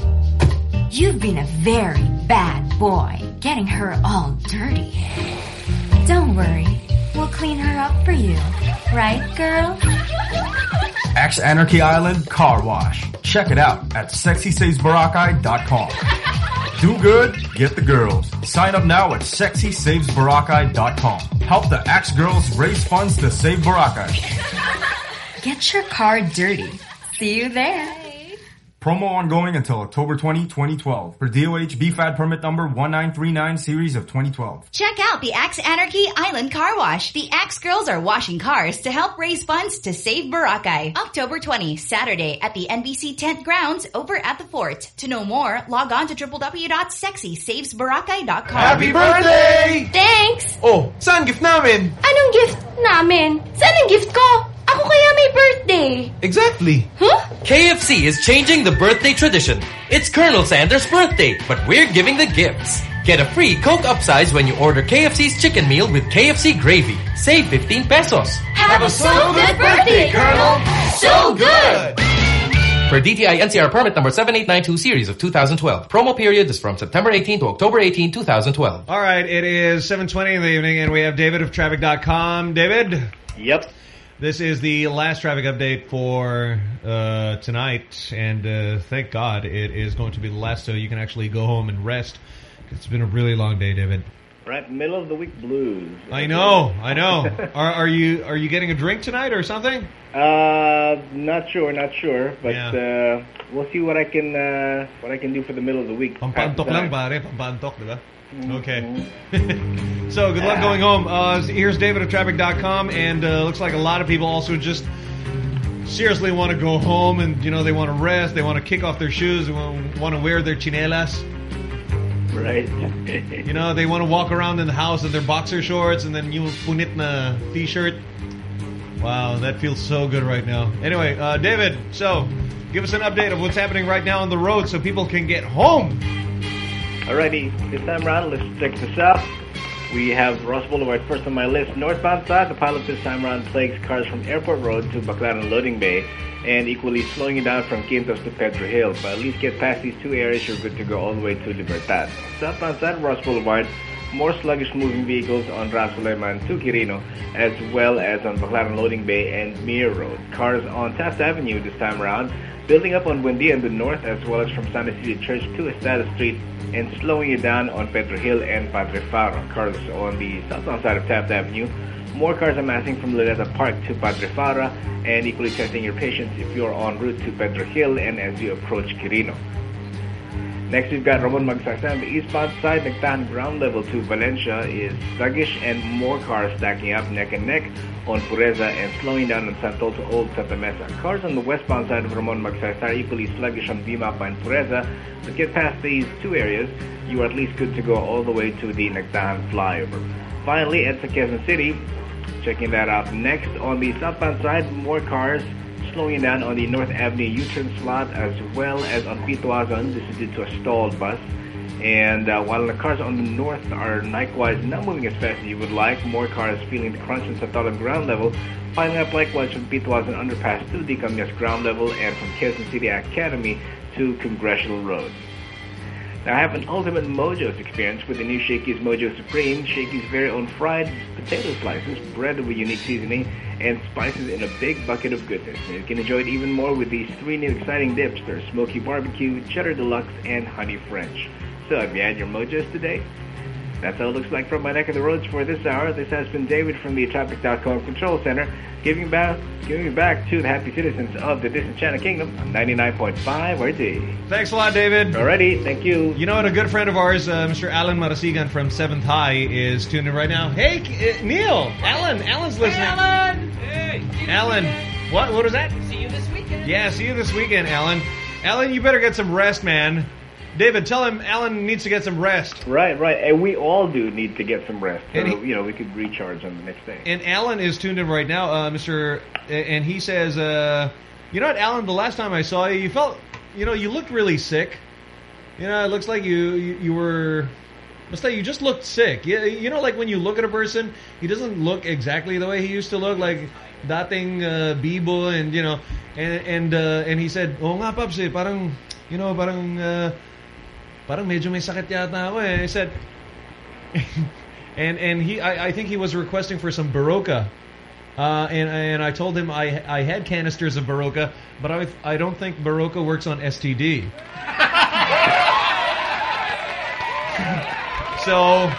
You've been a very bad boy, getting her all dirty. Don't worry, we'll clean her up for you. Right, girl? Axe Anarchy Island Car Wash. Check it out at sexysavesboracay.com. Do good, get the girls. Sign up now at sexysavesboracay.com. Help the Axe girls raise funds to save Boracay. Get your car dirty. See you there. Promo ongoing until October 20, 2012 for DOH BFAD permit number 1939 series of 2012. Check out the Axe Anarchy Island Car Wash. The Axe girls are washing cars to help raise funds to save Boracay. October 20, Saturday at the NBC Tent Grounds over at the fort. To know more, log on to www.sexysavesboracay.com. Happy birthday! Thanks! Oh, saan gift namin? Anong gift namin? Saan ang gift ko? Ako kaya may birthday. Exactly. Huh? KFC is changing the birthday tradition. It's Colonel Sanders' birthday, but we're giving the gifts. Get a free Coke upsize when you order KFC's chicken meal with KFC gravy. Save 15 pesos. Have a so good birthday, Colonel! So good! For DTI NCR permit number 7892 series of 2012. Promo period is from September 18 to October 18, 2012. All right, it is 7.20 in the evening, and we have David of Traffic.com. David? Yep. This is the last traffic update for uh, tonight, and uh, thank God it is going to be the last so you can actually go home and rest. It's been a really long day, David. Right, middle of the week blues. I know, I know. are, are you are you getting a drink tonight or something? Uh, not sure, not sure, but Yeah. uh, we'll see what I can uh, what I can do for the middle of the week. Pampantok lang pare, pampantok, di ba? Okay. so good luck going home. Uh, here's David of Traffic.com, and uh, looks like a lot of people also just seriously want to go home, and you know they want to rest, they want to kick off their shoes, they want to wear their chinelas. Right. You know, they want to walk around in the house in their boxer shorts and then yung punit na t-shirt. Wow, that feels so good right now. Anyway, uh, David, so give us an update of what's happening right now on the road so people can get home. Alrighty, this time around, let's check this out. We have Roxas Boulevard first on my list. Northbound side, the pilot this time around plagues cars from Airport Road to Baclaran Loading Bay and equally slowing you down from Quintos to Pedro Gil. But at least get past these two areas, you're good to go all the way to Libertad. Southbound side, Roxas Boulevard, more sluggish moving vehicles on Rajah Sulayman to Quirino, as well as on Baclaran Loading Bay and Mir Road. Cars on Taft Avenue this time around, building up on Buendia in the north, as well as from San Isidro Church to Estrada Street, and slowing you down on Pedro Gil and Padre Faura. Cars on the southbound side of Taft Avenue, more cars amassing from Luneta Park to Padre Faura, and equally testing your patience if you're en route to Pedro Gil and as you approach Quirino. Next, we've got Ramon Magsaysay on the eastbound side. Nagtahan ground level to Valencia is sluggish and more cars stacking up neck and neck on Pureza and slowing down on Santol to Old Santa Mesa. Cars on the westbound side of Ramon Magsaysay are equally sluggish on V. Mapa and Pureza, but get past these two areas, you are at least good to go all the way to the Nagtahan flyover. Finally, at Quezon City, checking that out next. On the southbound side, more cars slowing down on the North Avenue U-turn slot as well as on P. Tuazon. This is due to a stalled bus. And uh, while the cars on the north are likewise not moving as fast as you would like, more cars feeling the crunch in Santolan ground level, piling up likewise from P. Tuazon Underpass to the Kamias ground level and from Quezon City Academy to Congressional Road. Now I have an ultimate Mojo's experience with the new Shakey's Mojo Supreme, Shakey's very own fried potato slices, bread with unique seasoning, and spices in a big bucket of goodness. And you can enjoy it even more with these three new exciting dips. They're Smoky Barbecue, Cheddar Deluxe, and Honey French. So have you had your Mojos today? That's how it looks like from my neck of the roads for this hour. This has been David from the Traffic.com Control Center, giving back, giving back to the happy citizens of the Disenchanted Kingdom on 99.5 RT. Thanks a lot, David. Alrighty, thank you. You know, and a good friend of ours, uh, Mr. Alan Marasigan from 7th High is tuned in right now. Hey, uh, Neil! Alan! Alan's listening. Alan! Hey! Alan, what, what was that? See you this weekend. Yeah, see you this weekend, Alan. Alan, you better get some rest, man. David, tell him Alan needs to get some rest. Right, right. And we all do need to get some rest. So, And he- you know, we could recharge on the next day. And Alan is tuned in right now, uh, Mr. And he says, uh, you know what, Alan, the last time I saw you, you felt, you know, you looked really sick. You know, it looks like you, you, you were, must say you just looked sick. You, you know, like when you look at a person, he doesn't look exactly the way he used to look, like dating uh, bibo and, you know, and, and, uh, and he said, oh nga, Paps, eh, parang, you know, parang, uh, parang medyo may sakit yata ako eh. I said, and and he I, I think he was requesting for some Baroka. Uh, and and I told him I I had canisters of Baroka, but I I don't think Baroka works on STD. so,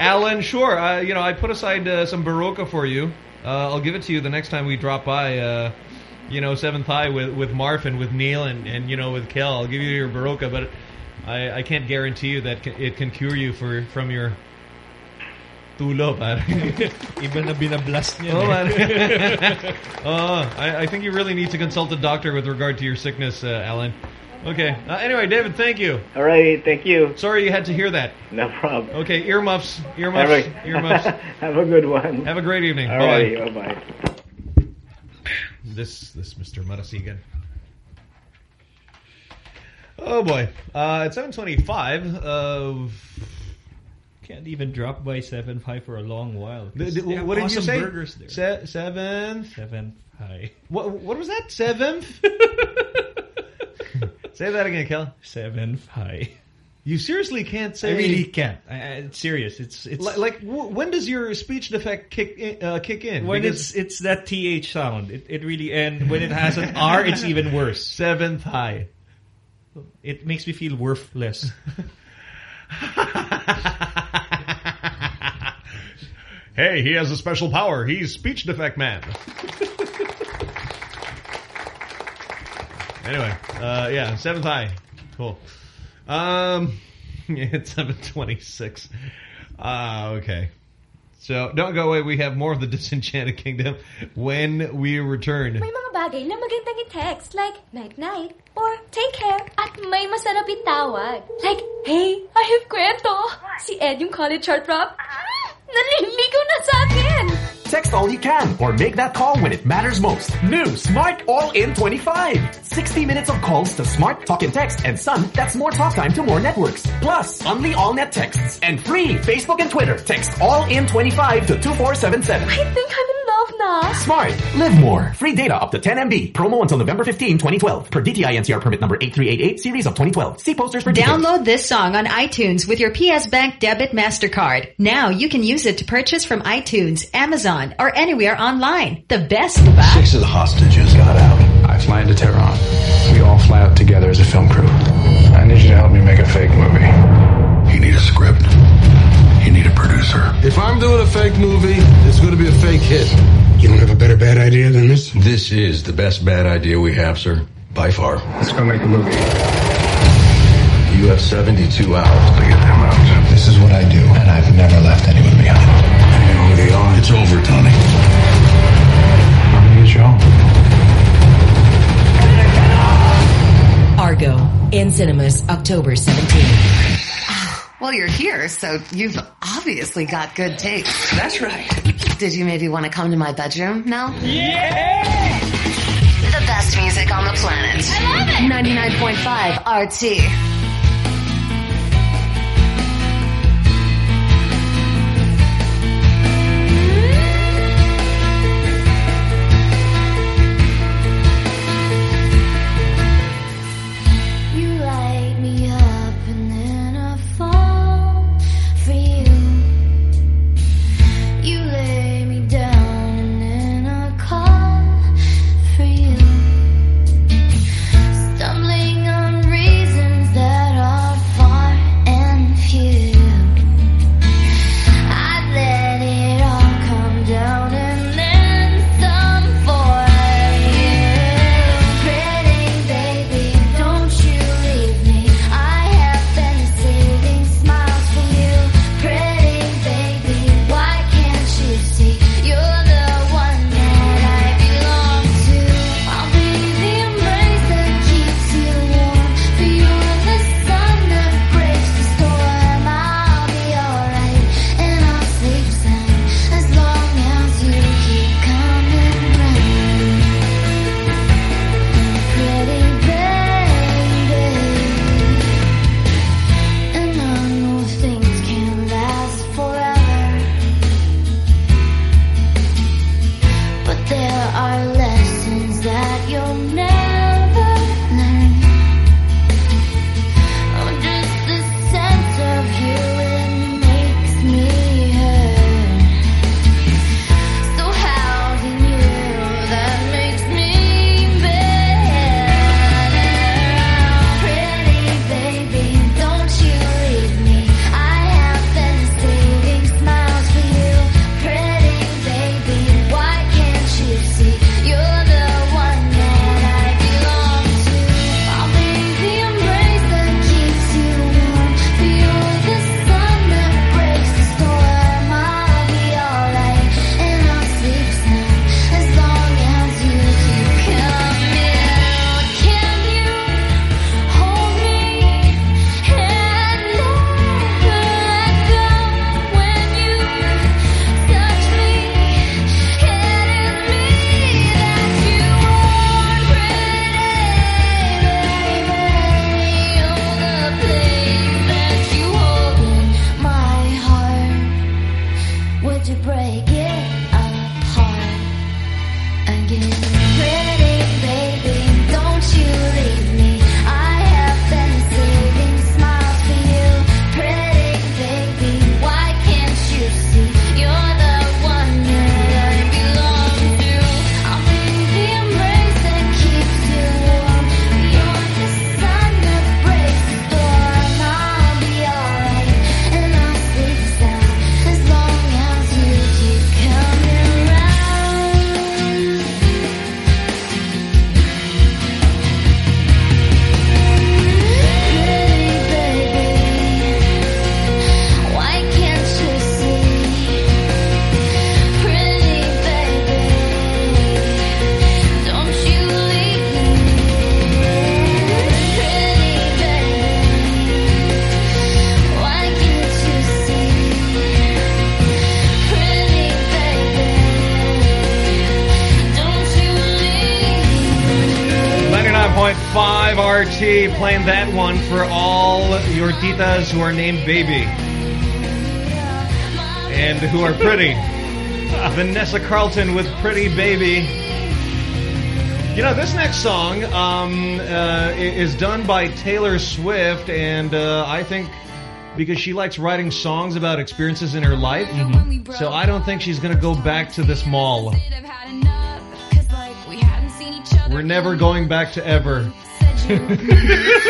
Alan, sure, uh, you know I put aside uh, some Baroka for you. Uh, I'll give it to you the next time we drop by. Uh, you know, Seventh High with with Marf and with Neil and and you know with Kel. I'll give you your Baroka, but I I can't guarantee you that it can cure you for from your tulo, pare. Iba na binablast niya. Oh, man. I, I think you really need to consult a doctor with regard to your sickness, uh, Alan. Okay. Uh, anyway, David, thank you. All right, thank you. Sorry you had to hear that. No problem. Okay, earmuffs, earmuffs, Have a- earmuffs. Have a good one. Have a great evening. All Bye. right, bye-bye. This this Mr. Marasigan. Oh boy. Uh, it's 725 of Can't even drop by 7-5 for a long while. The- the- what did you say? burgers there. Se seventh? Seventh high. What what was that? Seventh? say that again, Kel. Seventh high. You seriously can't say. I really can't. I, I, it's serious. It's it's Li- like w when does your speech defect kick in, uh, kick in? when Because- it's it's that th sound. It it really and when it has an r, it's even worse. Seventh high. It makes me feel worthless. Hey, he has a special power. He's speech defect man. anyway, uh, yeah, seventh high. Cool. Um, it's 726. Ah, okay. So, don't go away. We have more of the Disenchanted Kingdom when we return. May mga bagay na magandang i-text like night-night or take care at may masarap itawag. Like, hey, I have kwento. Si Ed yung college chart prop. Uh-huh. Naliligaw na sa akin. Text all you can or make that call when it matters most. New Smart All-In 25. 60 minutes of calls to Smart, Talk and Text, and Sun, that's more talk time to more networks. Plus, only all-net texts. And free Facebook and Twitter. Text All-In 25 to 2477. I think I'm in love na. Smart. Live more. Free data up to 10 MB. Promo until November 15, 2012. Per DTI NCR permit number 8388, series of 2012. See posters for details. Download this song on iTunes with your PS Bank debit MasterCard. Now you can use it to purchase from iTunes, Amazon, or anywhere online. The best about Six of the hostages got out. I fly into Tehran. We all fly out together as a film crew. I need you to help me make a fake movie. You need a script. You need a producer. If I'm doing a fake movie, it's going to be a fake hit. You don't have a better bad idea than this? This is the best bad idea we have, sir. By far. Let's go make a movie. You You have 72 hours to get them out. This is what I do, and I've never left anyone behind. You know who they are? It's over, Tony. I'm gonna get you home. Argo in cinemas October 17th. Well, you're here, so you've obviously got good taste. That's right. Did you maybe want to come to my bedroom now? Yeah! The best music on the planet. I love it. 99.5 RT. RT that one for all your titas who are named Baby. And who are pretty. Vanessa Carlton with Pretty Baby. You know, this next song um, uh, is done by Taylor Swift, and uh, I think because she likes writing songs about experiences in her life, so I don't think she's going to go back to this mall. We're never going back to ever.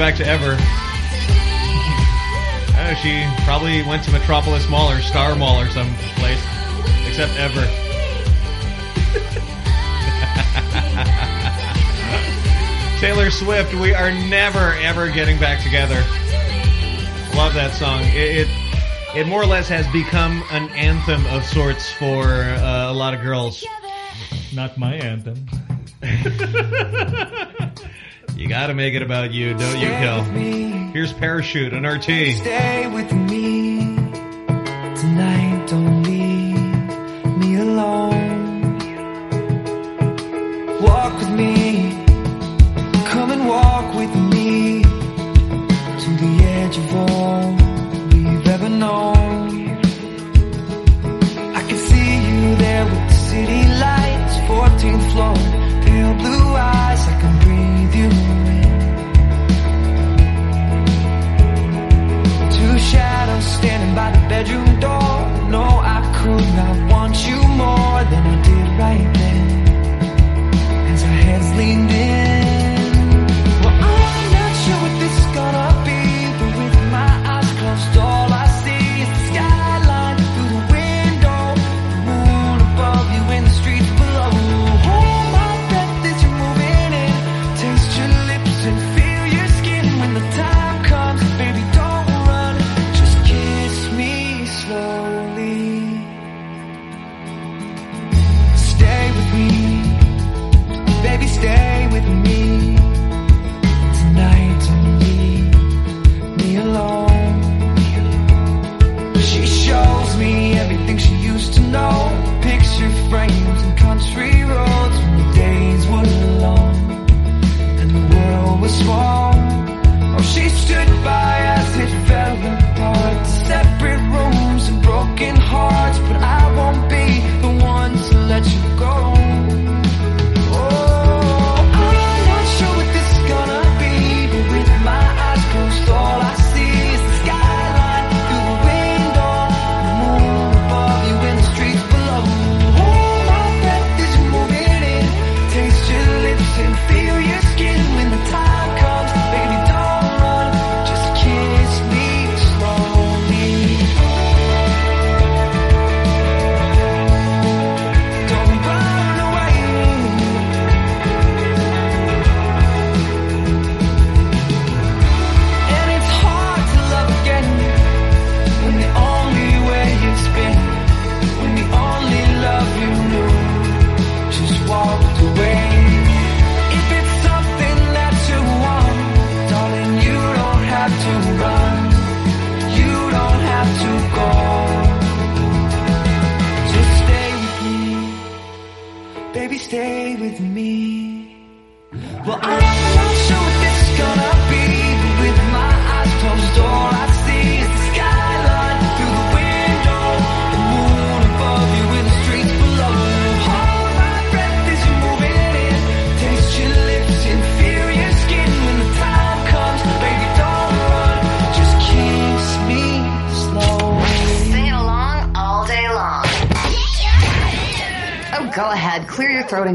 back to Ever. Know, she probably went to Metropolis Mall or Star Mall or some place. Except Ever. Taylor Swift, we are never ever getting back together. Love that song. It, it, it more or less has become an anthem of sorts for uh, a lot of girls. Not my anthem. You gotta make it about you, don't you, Kel? Here's Parachute on RT. Stay with me.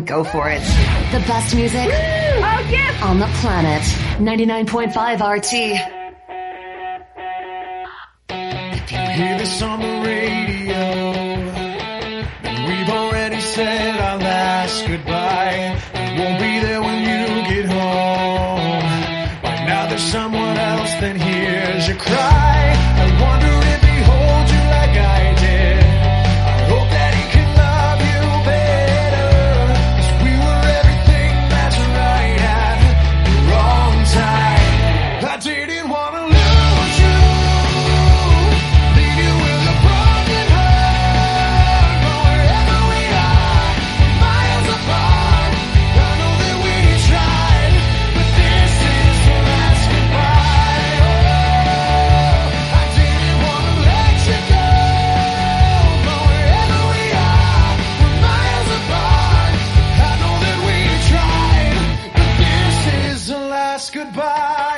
And go for it. The best music oh, on the planet. 99.5 RT. Last goodbye.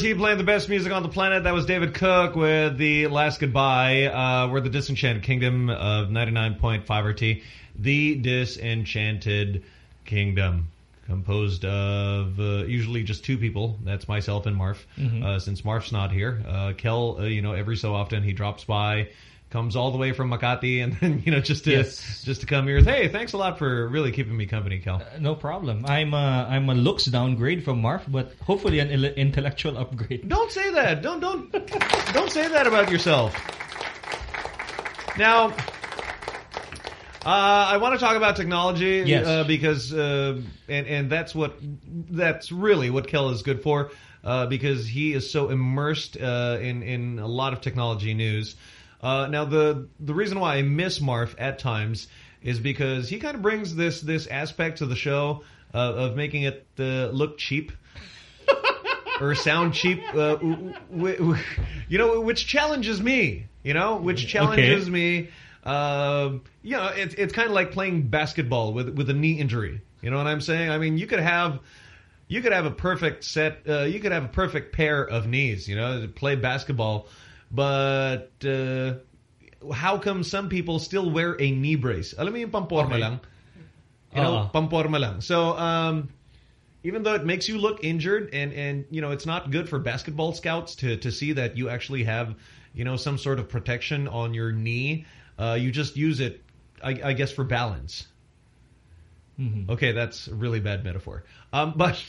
RT playing the best music on the planet. That was David Cook with the last goodbye. Uh, we're the Disenchanted Kingdom of 99.5 RT. The Disenchanted Kingdom. Composed of uh, usually just two people. That's myself and Marf. Mhm. Uh, since Marf's not here, uh, Kel, uh, you know, every so often he drops by, comes all the way from Makati, and then you know just to Yes. just to come here. Hey, thanks a lot for really keeping me company, Kel. No problem. I'm a, I'm a looks downgrade from Marf, but hopefully an intellectual upgrade. Don't say that. Don't don't don't say that about yourself. Now, uh, I want to talk about technology Yes. uh, because uh, and and that's what that's really what Kel is good for uh, because he is so immersed uh, in in a lot of technology news. Uh, now the the reason why I miss Marf at times is because he kind of brings this this aspect to the show uh, of making it uh, look cheap or sound cheap, uh, you know, which challenges me, you know, which challenges me. Um, you know, it's it's kind of like playing basketball with with a knee injury. You know what I'm saying? I mean, you could have you could have a perfect set, uh, you could have a perfect pair of knees, you know, to play basketball, but uh, how come some people still wear a knee brace? Alam mo yung pamporma Okay. lang? You know, Uh-uh. pamporma lang. So, um, even though it makes you look injured and and you know it's not good for basketball scouts to to see that you actually have you know some sort of protection on your knee uh, you just use it I, I guess for balance okay that's a really bad metaphor um, but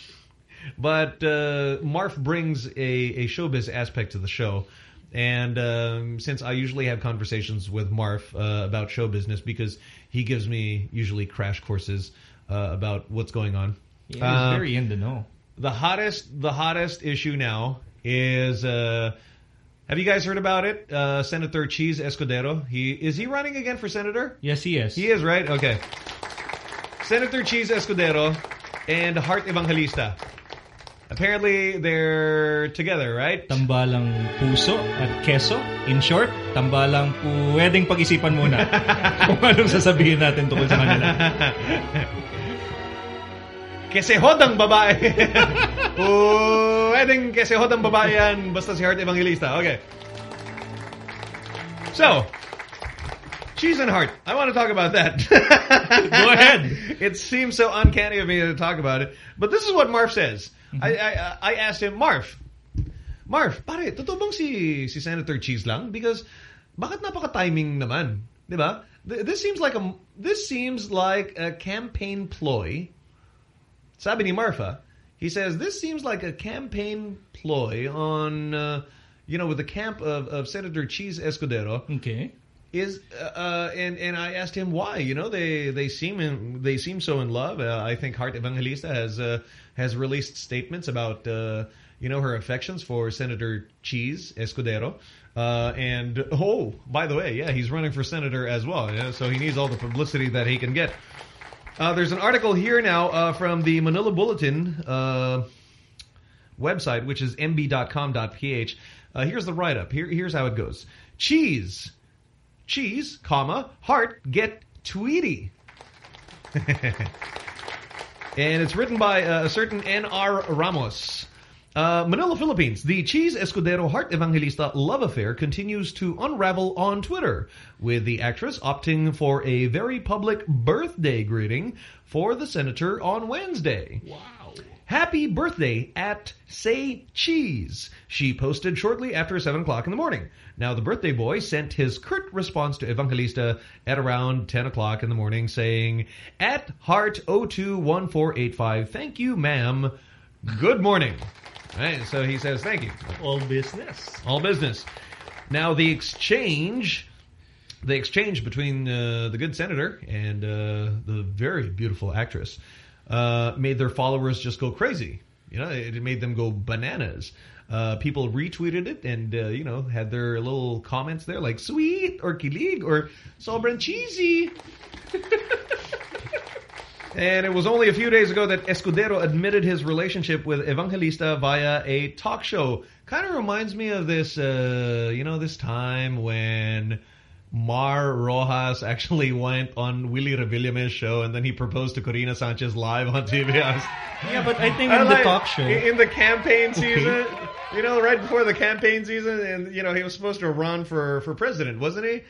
but uh, Marf brings a, a showbiz aspect to the show And um, since I usually have conversations with Marf uh, about show business because he gives me usually crash courses uh, about what's going on. Yeah, he's Uh, very in the know. the hottest the hottest issue now is uh have you guys heard about it? Uh Senator Chiz Escudero. He is he running again for senator? Yes, he is. He is, right? Okay. Senator Chiz Escudero and Heart Evangelista. Apparently they're together, right? Tambalang puso at keso. In short, tambalang pwedeng pag-isipan muna kung anong sasabihin natin tungkol sa kanila. Kesehod ang babae. Pwedeng kesehod ang babae yan basta si Heart Evangelista. Okay. So, Cheese and Heart. I want to talk about that. Go ahead. It seems so uncanny of me to talk about it. But this is what Marf says. I, I I asked him, Marv, Marv, pare, totoo bang si, si Senator Cheese lang? Because, bakit napaka-timing naman? Di ba? Th- This seems like a, this seems like a campaign ploy sabi ni Marfa, he says, this seems like a campaign ploy on, uh, you know, with the camp of, of Senator Chiz Escudero. Okay. Is uh, uh, and and I asked him why. You know, they they seem in, they seem so in love. Uh, I think Heart Evangelista has uh, has released statements about uh, you know her affections for Senator Chiz Escudero. Uh, and oh, by the way, yeah, he's running for senator as well. So he needs all the publicity that he can get. There's an article here now from the Manila Bulletin website, which is mb.com.ph. Here's the write-up. Here, here's how it goes. Cheese. Cheese, comma, heart, get Tweety. and it's written by uh, a certain N.R. Ramos. Uh, Manila, Philippines. The Chiz Escudero Heart Evangelista love affair continues to unravel on Twitter, with the actress opting for a very public birthday greeting for the senator on Wednesday. Wow. Happy birthday at Say Cheese, she posted shortly after 7 o'clock in the morning. Now, the birthday boy sent his curt response to Evangelista at around 10 o'clock in the morning saying, At Heart021485, thank you, ma'am. Good morning. Right, so he says, thank you. All business. All business. Now, the exchange... The exchange between uh, the good senator and uh, the very beautiful actress uh, made their followers just go crazy. You know, it made them go bananas. Uh, people retweeted it and, uh, you know, had their little comments there like, sweet, or kilig, or sobrang cheesy. And it was only a few days ago that Escudero admitted his relationship with Evangelista via a talk show. Kind of reminds me of this, uh, you know, this time when Mar Roxas actually went on Willie Revillame's show and then he proposed to Korina Sanchez live on TV. Yeah, but I think I in the like- talk show... In the campaign season, you know, right before the campaign season, and, you know, he was supposed to run for, for president, wasn't he?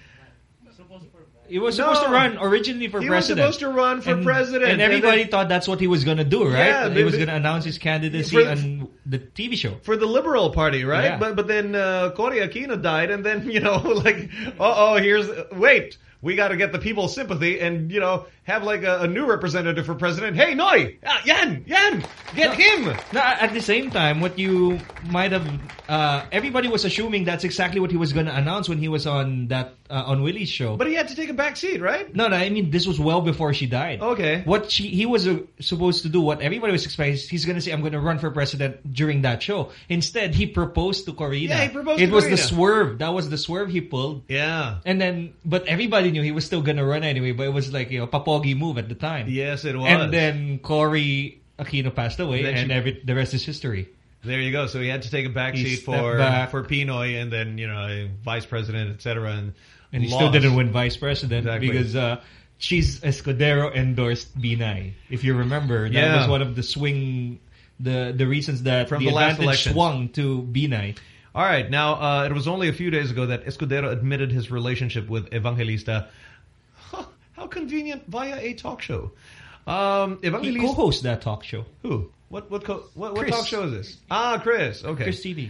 He was supposed No. to run originally for president. He was supposed to run for and, president, And and everybody then- thought that's what he was going to do, right? Yeah, he was going to announce his candidacy For- on the TV show. for the Liberal Party, right? Yeah. But but then uh, Cory Aquino died, and then you know, like, uh oh, here's wait, we got to get the people's sympathy, and you know, have like a, a new representative for president. Hey, Noy, ah, Yan, Yan, get him. No, at the same time, what you might have, uh, everybody was assuming that's exactly what he was going to announce when he was on that uh, on Willie's show. But he had to take a back seat, right? No, no, I mean this was well before she died. Okay. What she he was uh, supposed to do, what everybody was expecting, he's going to say, "I'm going to run for president" during that show. Instead, he proposed to Korina. Yeah, he proposed It was the swerve. That was the swerve he pulled. Yeah. And then, but everybody knew he was still going to run anyway. But it was like you know, papogi move at the time. Yes, it was. And then Cory Aquino passed away, Then and she- every, the rest is history. There you go. So he had to take a back seat for back. for PNoy, and then you know, vice president, etc. And And he lost. still didn't win vice president Exactly. because uh, Chiz Escudero endorsed Binay. If you remember, that Yeah. was one of the swing, the the reasons that From the, the last elections. swung to Binay. All right, now uh, it was only a few days ago that Escudero admitted his relationship with Evangelista. How convenient via a talk show. Um, He Evangelista. co-hosts that talk show. Who? What what co what, what talk show is this? Ah, Kris. Okay. Kris TV.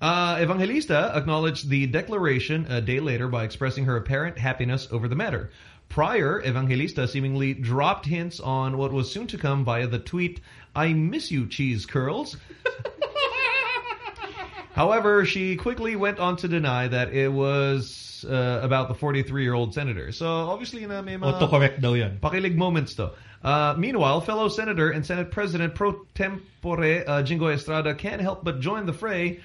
Uh, Evangelista acknowledged the declaration a day later by expressing her apparent happiness over the matter. Prior, Evangelista seemingly dropped hints on what was soon to come via the tweet, I miss you, cheese curls. However, she quickly went on to deny that it was uh, about the 43-year-old senator. So obviously, na may mga Autocorrect daw yan. pakilig moments to. Uh, meanwhile, fellow senator and Senate President pro tempore uh, Jinggoy Estrada can't help but join the fray.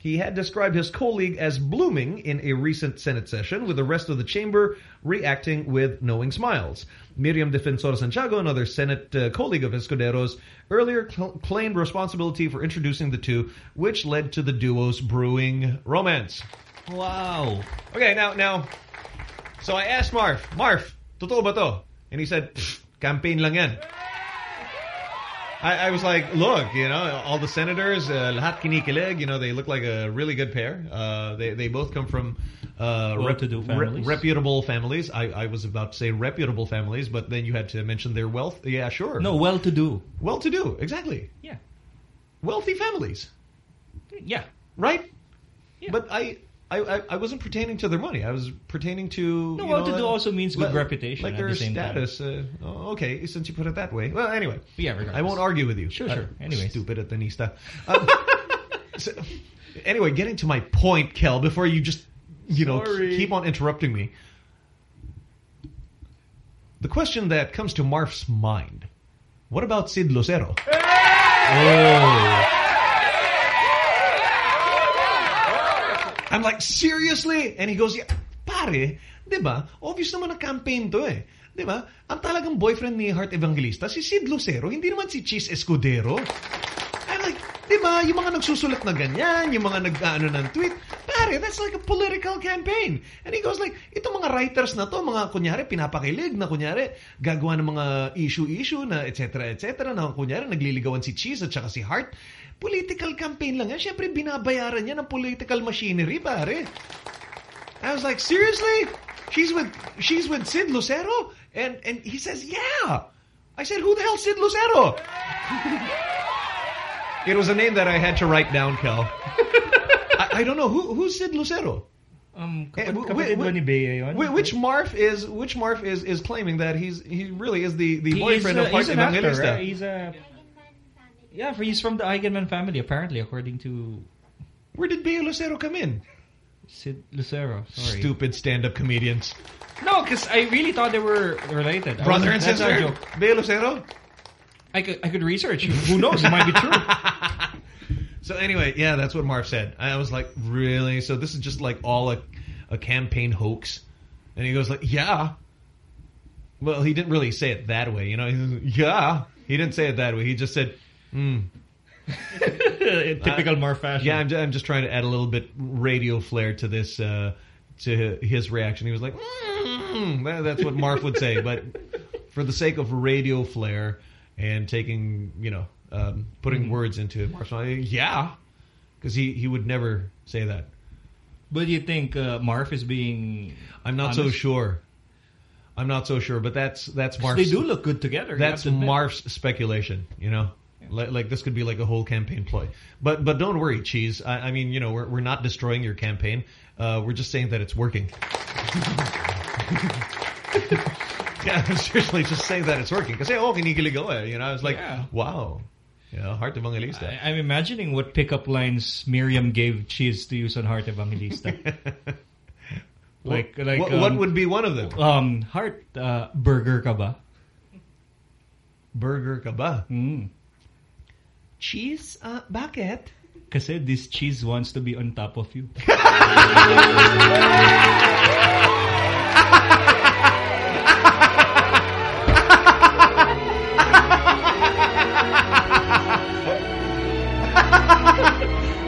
He had described his colleague as blooming in a recent Senate session, with the rest of the chamber reacting with knowing smiles. Miriam Defensor Santiago, another Senate uh, colleague of Escudero's, earlier cl claimed responsibility for introducing the two, which led to the duo's brewing romance. Wow. Okay, now, now, so I asked Marf, Marf, totoo ba to? And he said, campaign lang yan. I, I was like, look, you know, all the senators, uh, lahat kinikilig, you know, they look like a really good pair. Uh, they, they both come from uh, Well-to-do families. reputable families. I, I was about to say reputable families, but then you had to mention their wealth. Yeah, sure. No, well-to-do. Well-to-do, exactly. Yeah. Wealthy families. Yeah. Right? Yeah. But I, I, I, I wasn't pertaining to their money. I was pertaining to... No, you well-to-do also means good like- reputation Like at their the same time. status. Uh, oh, okay, since you put it that way. Well, anyway. Yeah, regardless. I won't argue with you. Sure, sure. Uh, Anyways. Stupid Atenista. Um, so, anyway, getting to my point, Kel, before you just, you know, keep on interrupting me. The question that comes to Marf's mind, what about Sid Lucero? Oh. I'm like, seriously? And he goes, yeah, pare, di ba? Obvious naman na campaign to eh. Di ba? Ang talagang boyfriend ni Heart Evangelista, si Sid Lucero, hindi naman si Chiz Escudero. I'm like, di ba? Yung mga nagsusulat na ganyan, yung mga nag-ano ng tweet, pare, that's like a political campaign. And he goes like, itong mga writers na to, mga kunyari, pinapakilig na kunyari, gagawa ng mga issue-issue na et cetera, et cetera, na kunyari, nagliligawan si Cheese at saka si Heart. Political campaign lang yan. Siyempre, binabayaran niya ng political machinery, pare. I was like, seriously? She's with she's with Sid Lucero? And and he says, yeah. I said, who the hell Sid Lucero? it was a name that I had to write down, Kel. I, I don't know who who's Sid Lucero. Um, Eh, kapatid, wh- kapatid wh- ba ni Bea yun? Wh- Which Marf is which Marf is is claiming that he's he really is the the He boyfriend of Heart he's an actor, right? He's a... Yeah, for, he's from the Eigenmann family, apparently, according to... Where did Bea Lucero come in? Sid Lucero, sorry. Stupid stand-up comedians. No, because I really thought they were related. Brother and wasn't- that's not a sister? joke. Bea Lucero? I could, I could research. Who knows? It might be true. So anyway, yeah, that's what Marv said. I was like, really? So this is just like all a, a campaign hoax? And he goes like, yeah. Well, he didn't really say it that way, you know. He goes, yeah. He didn't say it that way. He just said, hmm. Typical Marv fashion. Yeah, I'm, I'm just trying to add a little bit radio flair to this, uh, to his reaction. He was like, mm, that- that's what Marf would say. But for the sake of radio flair and taking, you know, um, putting Mhm. words into it, Marv's like, yeah. Because he, he would never say that. But you think uh, Marv is being I'm not so sure. I'm not so sure, but that's that's Marv's. They do look good together. That's to. Marv's speculation, you know. Like, like this could be like a whole campaign ploy, but but don't worry, cheese. I, I mean, you know, we're we're not destroying your campaign. Uh, we're just saying that it's working. yeah, seriously, just saying that it's working. Because oh, kinikilig ako eh. You know, I was like, Yeah. wow, Yeah, know, Heart Evangelista. I, I'm imagining what pickup lines Miriam gave Cheese to use on Heart Evangelista. like, like what, what um, would be one of them? Um, Heart, uh, burger kaba. Burger kaba. Mm. Cheese? Uh, bakit? Kasi this cheese wants to be on top of you.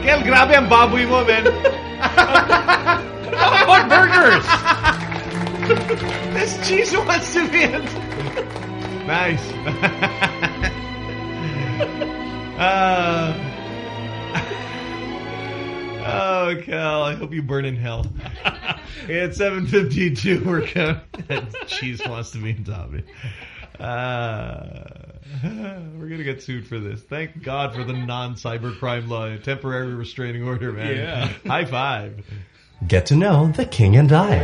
Kel, grabe ang baboy mo, man. What burgers? this cheese wants to be in. Nice. uh, oh, Cal, I hope you burn in hell. It's 7.52. We're going Cheese wants to be in top. Uh, we're going to get sued for this. Thank God for the non-cybercrime law. Temporary restraining order, man. Yeah. High five. Get to know the king and I.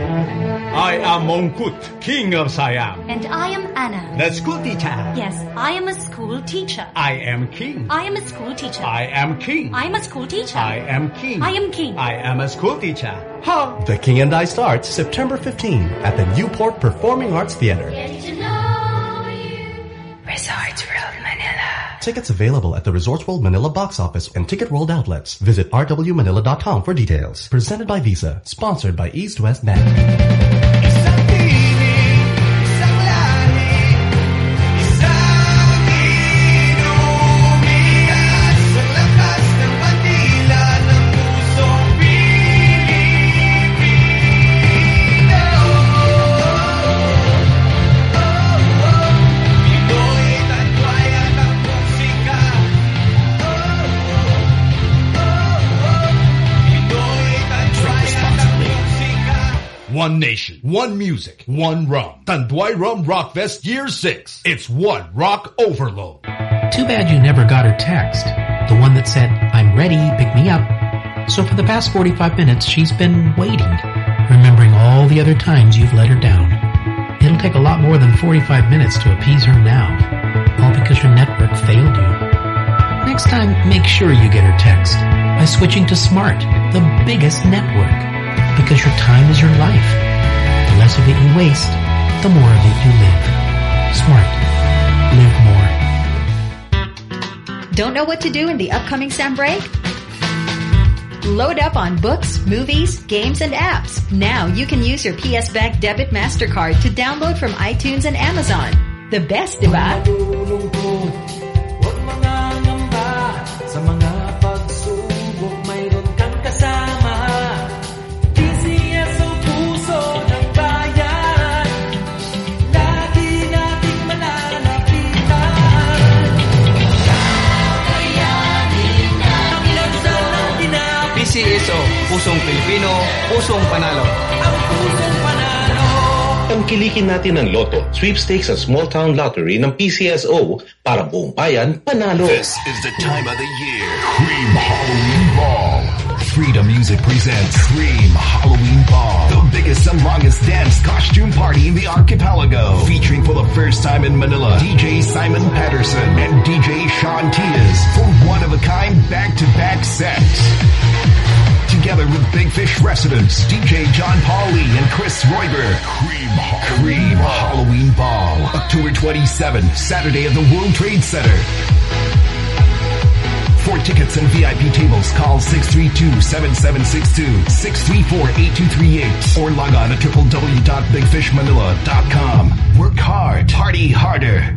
I am Mongkut, king of Siam. And I am Anna. The school teacher. Yes, I am a school teacher. I am king. I am a school teacher. I am king. I am a school teacher. I am king. I am king. I am a school teacher. Ha! The King and I starts September 15 at the Newport Performing Arts Theater. Tickets available at the Resorts World Manila box office and Ticket World outlets. Visit rwmanila.com for details. Presented by Visa. Sponsored by East West Bank. One nation, one music, one rum. Tanduay Rum Rock Fest Year 6. It's one rock overload. Too bad you never got her text. The one that said, I'm ready, pick me up. So for the past 45 minutes, she's been waiting, remembering all the other times you've let her down. It'll take a lot more than 45 minutes to appease her now, all because your network failed you. Next time, make sure you get her text by switching to Smart, the biggest network, because your time is your life. The less of it you waste, the more of it you live. Smart. Live more. Don't know what to do in the upcoming sem break? Load up on books, movies, games, and apps. Now you can use your PS Bank Debit MasterCard to download from iTunes and Amazon. The best, diba? Pusong Pilipino, Pusong Panalo. pusong panalo. Tangkilikin natin ang loto, sweepstakes at small town lottery ng PCSO para buong bayan panalo. This is the time of the year. Cream Halloween Ball. Freedom Music presents Cream Halloween Ball. The biggest and longest dance costume party in the archipelago. Featuring for the first time in Manila, DJ Simon Patterson and DJ Sean Tyas for one-of-a-kind back-to-back sets. Together with Big Fish residents, DJ John Paul Lee and Chris Royber. Cream, Cream Halloween Ball. October 27, Saturday at the World Trade Center. For tickets and VIP tables, call 632-7762, 634-8238, or log on to www.bigfishmanila.com. Work hard, party harder.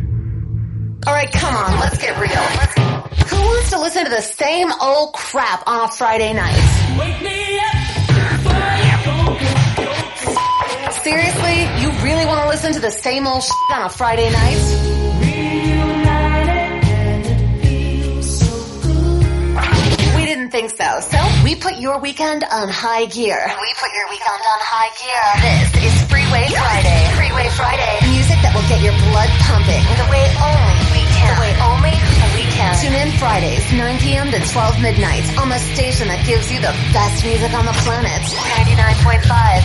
All right, come on, let's get real. Let's, who wants to listen to the same old crap on a Friday night? Wake me up. Seriously? You really want to listen to the same old shit on a Friday night? We didn't think so. So we put your weekend on high gear. We put your weekend on high gear. This is Freeway Friday. Freeway Friday. Music that will get your blood pumping the way only Tune in Fridays, 9 p.m. to 12 midnight on the station that gives you the best music on the planet. 99.5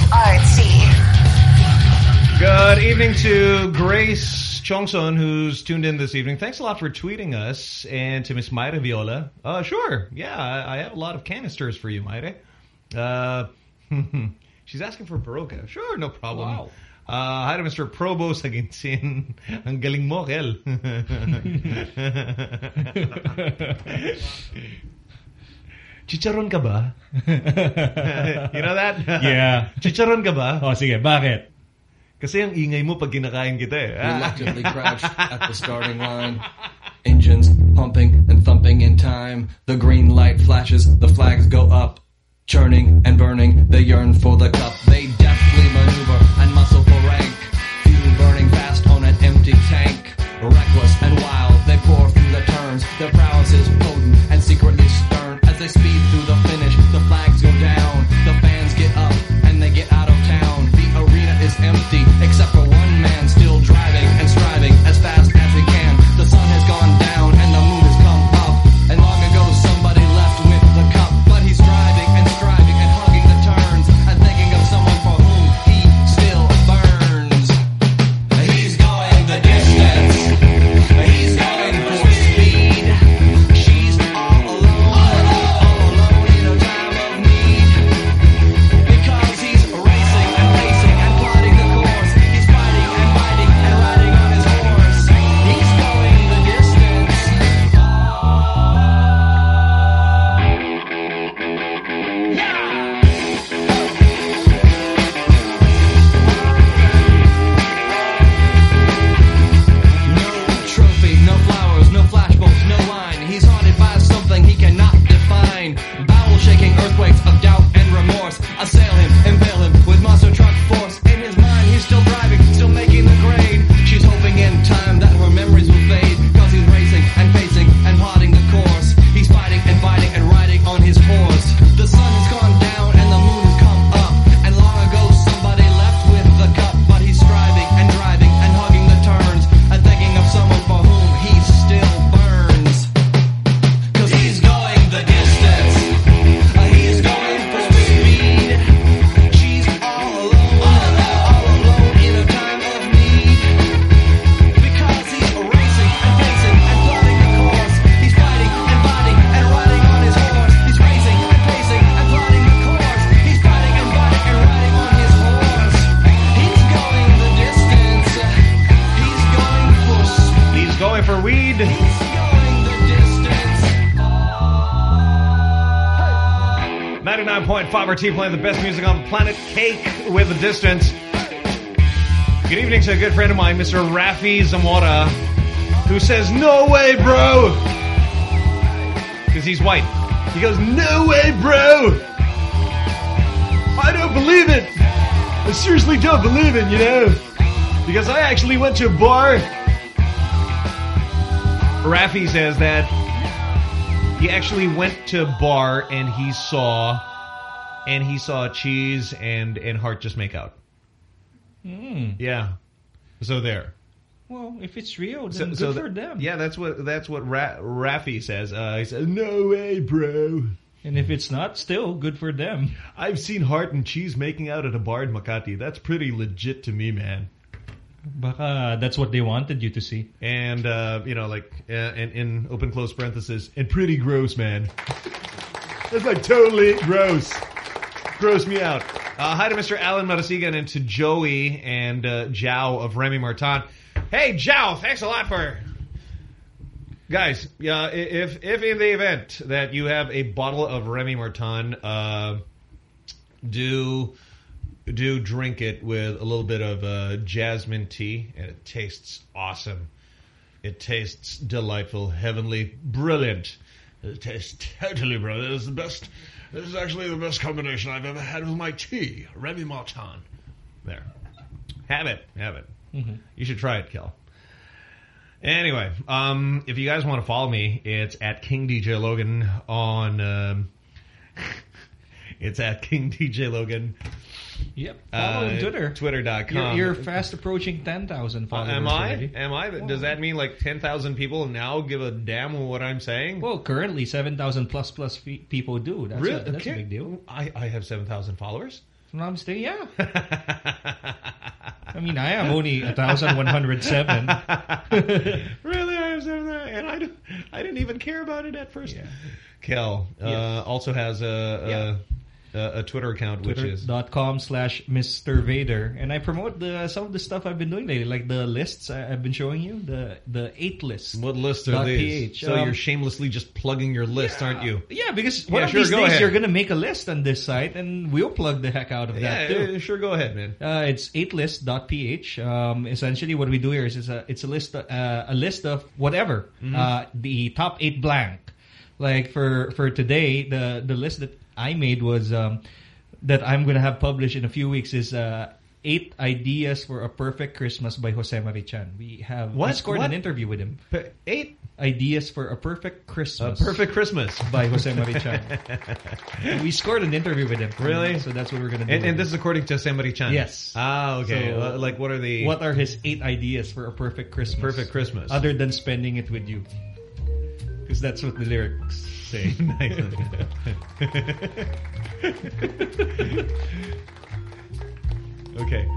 RT. Good evening to Grace Chongson, who's tuned in this evening. Thanks a lot for tweeting us, and to Miss Mayra Viola. Uh, sure, yeah, I, I have a lot of canisters for you, Mayra. Uh, she's asking for Baroka. Sure, no problem. Wow. Uh, hi to Mr. Probo sa Ginsin. Ang galing mo, Kel. Chicharon ka ba? you know that? Yeah. Chicharon ka ba? Oh, sige, bakit? Kasi ang ingay mo pag kinakain kita eh. Reluctantly crouched at the starting line. Engines pumping and thumping in time. The green light flashes, the flags go up. Churning and burning, they yearn for the cup. They maneuver and muscle for rank. Fuel burning fast on an empty tank. Reckless and wild, they pour through the turns. Their prowess is potent and secretly stern. As they speed through the 5RT playing the best music on the planet, Cake with a Distance. Good evening to a good friend of mine, Mr. Rafi Zamora, who says, No way, bro! Because he's white. He goes, No way, bro! I don't believe it! I seriously don't believe it, you know? Because I actually went to a bar. Rafi says that he actually went to a bar and he saw and he saw Cheese and and Heart just make out. Hmm. Yeah. So there. Well, if it's real, So, then good so for them. Yeah, that's what that's what Ra- Rafi says. Uh, he says, "No way, bro." And if it's not, still good for them. I've seen Heart and Cheese making out at a bar in Makati. That's pretty legit to me, man. Baka that's what they wanted you to see. And uh, you know, like uh, in, in open close parenthesis, and pretty gross, man. That's like totally gross. Gross me out. Uh, hi to Mr. Alan Marasigan and to Joey and uh, Zhao of Remy Martin. Hey, Zhao, thanks a lot for... Guys, yeah, if if in the event that you have a bottle of Remy Martin, uh, do do drink it with a little bit of uh, jasmine tea, and it tastes awesome. It tastes delightful, heavenly, brilliant. It tastes totally brilliant. It's the best. This is actually the best combination I've ever had with my tea. Remy Martin. There. Have it. Have it. Mhm. You should try it, Kel. Anyway, um, if you guys want to follow me, it's at King DJ Logan on. Um, it's at King DJ Logan. Yep. Follow on Twitter. Twitter.com. You're, you're fast approaching 10,000 Uh, followers am I? already. Am I? Does that mean like 10,000 people now give a damn what I'm saying? Well, currently 7,000 plus plus people do. That's, Really? a, that's Okay. a big deal. I, I have 7,000 followers. If I'm not mistaken, yeah. I mean, I am only 1,107. really? I have 7,000? And I, don't- I didn't even care about it at first. Kel uh, Yes. also has a, a, a, a Twitter account, which is... dot com slash Mr. Vader. And I promote the some of the stuff I've been doing lately, like the lists I, I've been showing you, the the eight lists. What lists are these? PH. So Um, you're shamelessly just plugging your list, aren't you? Yeah, because Yeah, one of sure, these days ahead. you're going to make a list on this site, and we'll plug the heck out of Yeah, that too. yeah, sure, go ahead, man. Uh, it's 8list.ph. Um, essentially, what we do here is it's a it's a list uh, a list of whatever Mhm. uh, the top eight blank. Like for for today, the the list that I made was um, that I'm going to have published in a few weeks is uh, eight ideas for a perfect Christmas by Jose Mari Chan. We have what? we scored What? an interview with him. Eight ideas for a perfect Christmas. A perfect Christmas by Jose Mari Chan. we scored an interview with him. Really? So that's what we're going to do. And, and this is according to Somebody Chan. Yes. Ah, okay. So, like, what are the What are his eight ideas for a perfect Christmas? Perfect Christmas. Other than spending it with you. Because that's what the lyrics say. okay.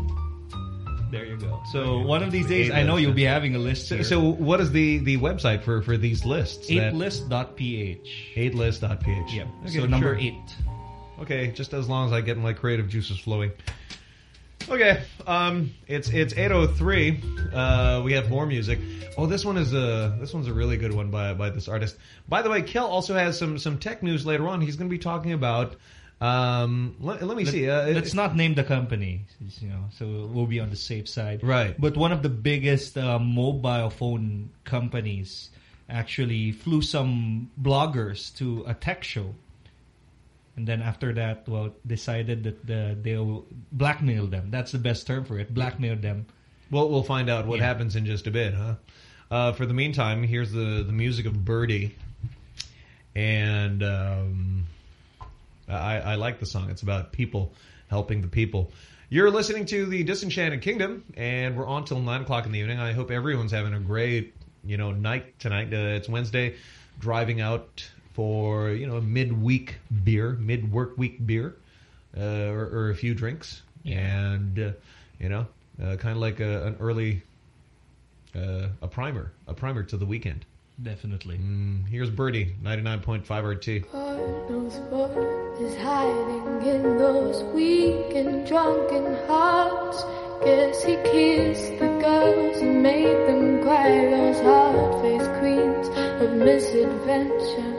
There you go. So one of these days, I know you'll be having a list So, what is the the website for for these lists? that- Eightlist.ph. Eightlist.ph. Yep. Okay, so number sure. eight. Okay, just as long as I get my creative juices flowing. Okay, um, it's it's 8:03. Uh, we have more music. Oh, this one is a this one's a really good one by by this artist. By the way, Kel also has some some tech news later on. He's going to be talking about. Um, let, let me Let- see. Uh, let's not name the company, you know, so we'll be on the safe side. Right. But one of the biggest uh, mobile phone companies actually flew some bloggers to a tech show. And then after that, well, decided that the, they'll blackmail them. That's the best term for it. Blackmail them. Well, we'll find out what Yeah. happens in just a bit, huh? Uh, for the meantime, here's the the music of Birdy, and um, I, I like the song. It's about people helping the people. You're listening to the Disenchanted Kingdom, and we're on till nine o'clock in the evening. I hope everyone's having a great, you know, night tonight. Uh, it's Wednesday, driving out for you know a midweek beer, mid work week beer, uh, or, or a few drinks, and uh, you know, uh, kind of like a, an early uh, a primer, a primer to the weekend. Definitely. Mm, here's Birdy, ninety nine point five RT. God knows what is hiding in those weak and drunken hearts. Guess he kissed the girls and made them cry, those hard-faced queens of misadventure.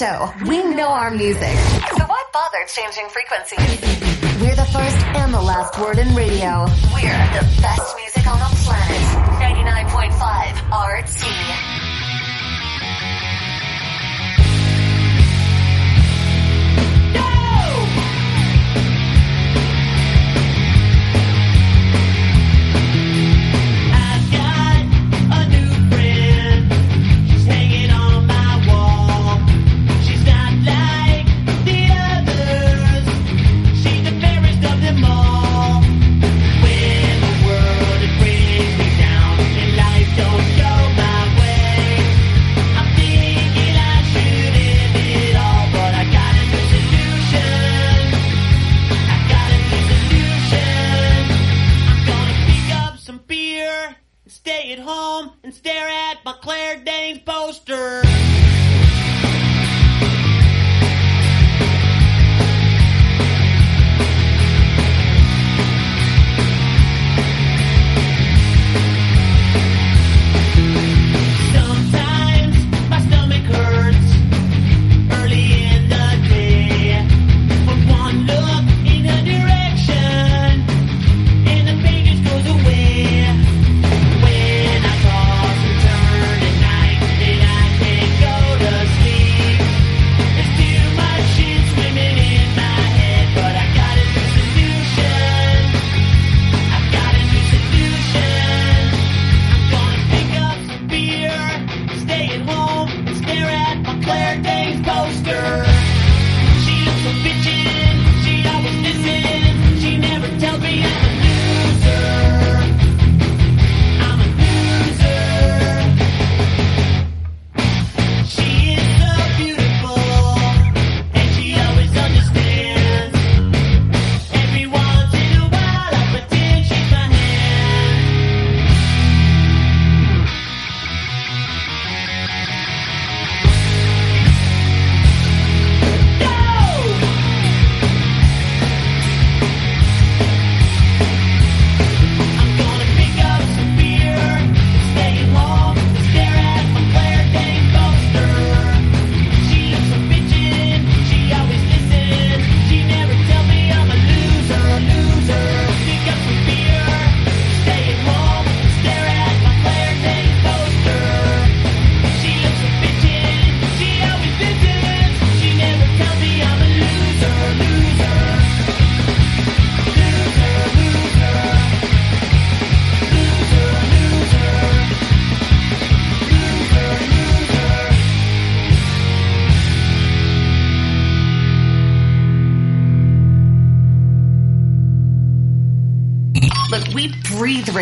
So We know our music.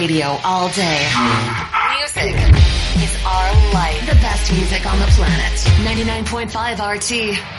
radio all day. Music is our life. The best music on the planet. 99.5 RT.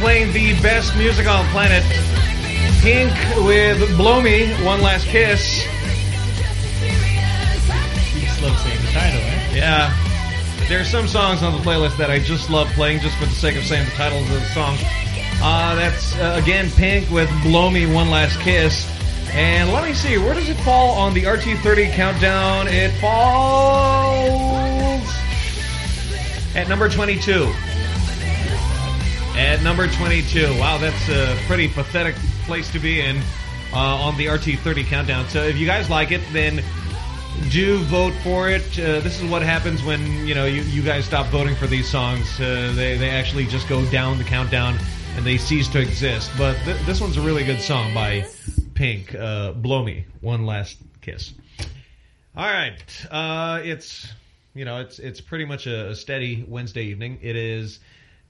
playing the best music on planet. Pink with Blow Me, One Last Kiss. We just love saying the title, eh? Yeah. There are some songs on the playlist that I just love playing just for the sake of saying the titles of the songs. Uh, that's, uh, again, Pink with Blow Me, One Last Kiss. And let me see, where does it fall on the RT30 countdown? It falls at number 22. At number 22. Wow, that's a pretty pathetic place to be in uh, on the RT30 countdown. So if you guys like it, then do vote for it. Uh, this is what happens when you know you, you guys stop voting for these songs. Uh, they they actually just go down the countdown and they cease to exist. But th this one's a really good song by Pink. Uh, Blow me, one last kiss. All right, uh, it's you know it's it's pretty much a, a steady Wednesday evening. It is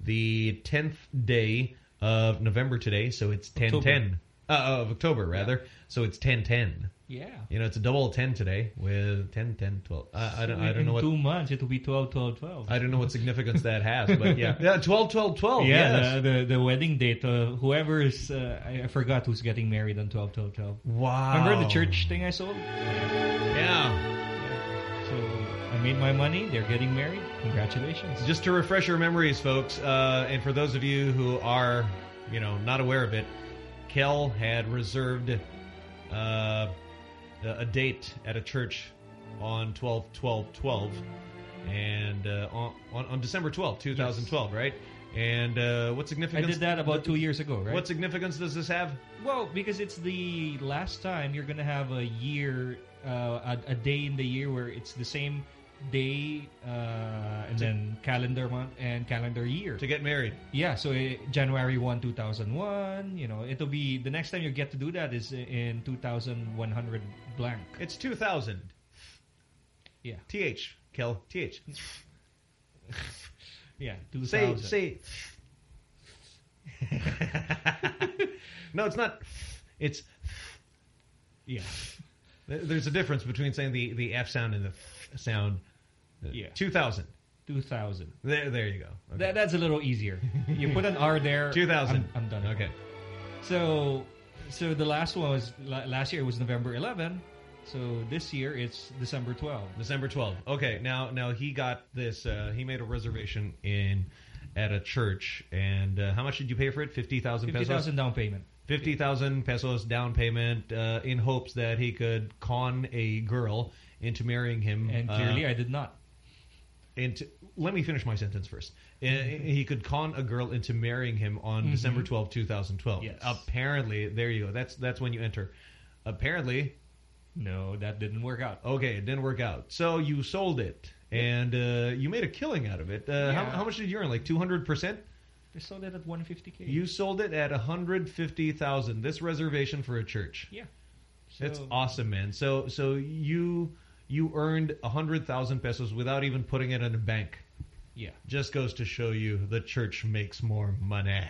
the tenth day of November today, so it's ten ten uh, of October rather. So it's ten ten. Yeah. You know, it's a double 10 today with 10, 10, 12. I, I don't, I don't know what. two months it will be 12, 12, 12. I don't know what significance that has, but yeah. Yeah, 12, 12, 12. Yeah, yes. the, the the wedding date. Uh, whoever's uh, I, I forgot who's getting married on 12, 12, 12. Wow. Remember the church thing I sold? Yeah. I made my money. They're getting married. Congratulations. Just to refresh your memories, folks, uh, and for those of you who are, you know, not aware of it, Kel had reserved uh, a date at a church on 12 12 12 and uh, on, on on December 12th 2012 right and uh, what I significance did that about two years ago, right? what significance does this have Well, because it's the last time you're gonna have a year, uh, a, a day in the year where it's the same day uh, and then calendar month and calendar year. to get married. Yeah, so uh, January one, two thousand one. You know, it'll be the next time you get to do that is in two thousand one hundred blank. it's 2000 Yeah, th Kel th yeah, two say say. No it's not. It's yeah. There's a difference between saying the the f sound and the sound Yeah. 2000 two thousand. there there you go okay. That that's a little easier. You put an R there. 2000 I'm, I'm done. okay So, so the last one was last year was November 11. So this year it's December 12. December 12th. Okay, now now he got this. Uh, he made a reservation in at a church, and uh, how much did you pay for it? Fifty thousand pesos. thousand down payment. Fifty thousand pesos down payment, uh, in hopes that he could con a girl into marrying him. And uh, clearly I did not. Into let me finish my sentence first. Uh, he could con a girl into marrying him on Mhm. December twelfth, two 2012. Yes. Apparently, there you go. That's that's when you enter. Apparently, No, that didn't work out. Okay, it didn't work out. So you sold it, and uh, you made a killing out of it. Uh, how, Yeah. how much did you earn? Like 200%? They sold it at 150k. You sold it at 150000 This reservation for a church. Yeah. That's So- awesome, man. So so you you earned a 100,000 pesos without even putting it in a bank. Yeah. Just goes to show you the church makes more money.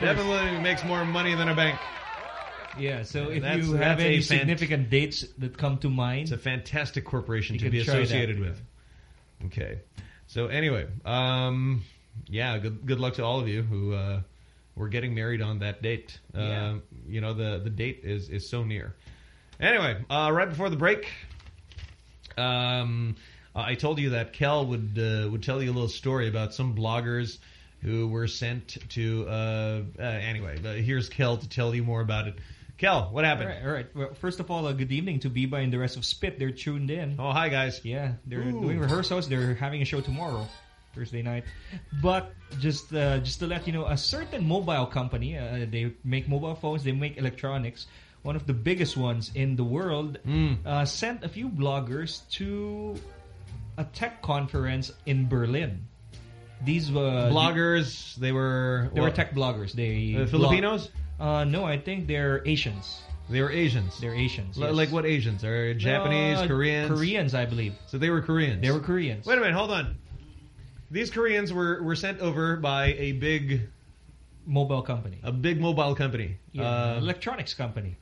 Definitely makes more money than a bank. Yeah, so if That's- you have any significant dates that come to mind, It's a fantastic corporation to be associated with. Okay. So anyway, um, yeah, good good luck to all of you who uh, were getting married on that date. Uh, Yeah. You know, the, the date is, is so near. Anyway, uh, right before the break, um, I told you that Kel would uh, would tell you a little story about some bloggers who were sent to... Uh, uh, anyway, here's Kel to tell you more about it. Kel, what happened? All right, all right. Well, first of all, uh, good evening to Biba and the rest of Spit. They're tuned in. Oh, hi, guys. Yeah, they're Ooh. doing rehearsals. They're having a show tomorrow, Thursday night. But just uh, just to let you know, a certain mobile company, uh, they make mobile phones, they make electronics, one of the biggest ones in the world, Hmm. uh, sent a few bloggers to a tech conference in Berlin. These were bloggers, they were... They were tech bloggers. They Uh, Filipinos? Uh, no, I think they're Asians. They were Asians. They're Asians. Yes. Like what Asians? Are Japanese, Uh, Koreans? Koreans, I believe. So they were Koreans. They were Koreans. Wait a minute, hold on. These Koreans were were sent over by a big mobile company. A big mobile company. Yeah, Uh, electronics company.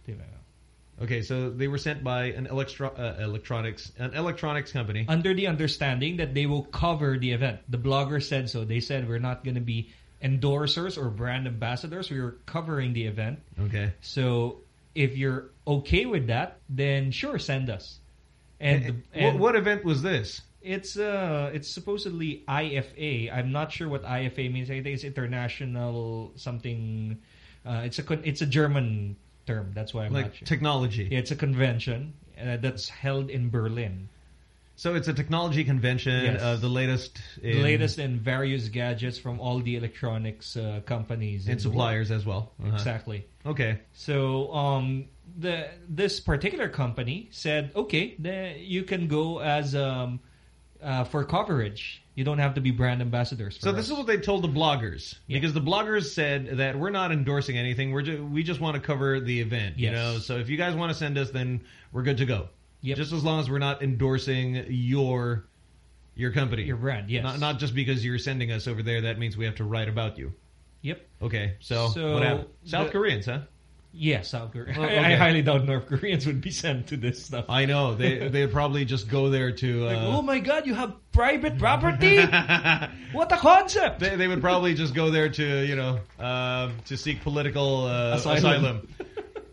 okay, so they were sent by an electro uh, electronics an electronics company. Under the understanding that they will cover the event. The blogger said so. They said we're not going to be endorsers or brand ambassadors. We are covering the event. Okay. So if you're okay with that, then sure, send us. And, the- what, and what event was this? It's uh, it's supposedly IFA. I'm not sure what IFA means. I think it's international something. Uh, it's a it's a German term. That's why I'm Like not sure. technology. Yeah, it's a convention uh, that's held in Berlin. So it's a technology convention Yes. of the latest, the latest in various gadgets from all the electronics uh, companies and suppliers as well. Uh-huh. Exactly. Okay. So um, the this particular company said, okay, the, you can go as um, uh, for coverage. You don't have to be brand ambassadors. So us. this is what they told the bloggers because the bloggers said that we're not endorsing anything. We're ju we just want to cover the event. You know, so if you guys want to send us, then we're good to go. Yep. Just as long as we're not endorsing your your company, Your brand, yes. Not, not just because you're sending us over there. That means we have to write about you. Yep. Okay. So, So what happened? South the- Koreans, huh? Yes, South Korea. Oh, I, okay. I highly doubt North Koreans would be sent to this stuff. I know they they'd probably just go there to. Uh, Like, oh my God, you have private property? what a concept! They, they would probably just go there to, you know, uh, to seek political uh, Asylum. asylum.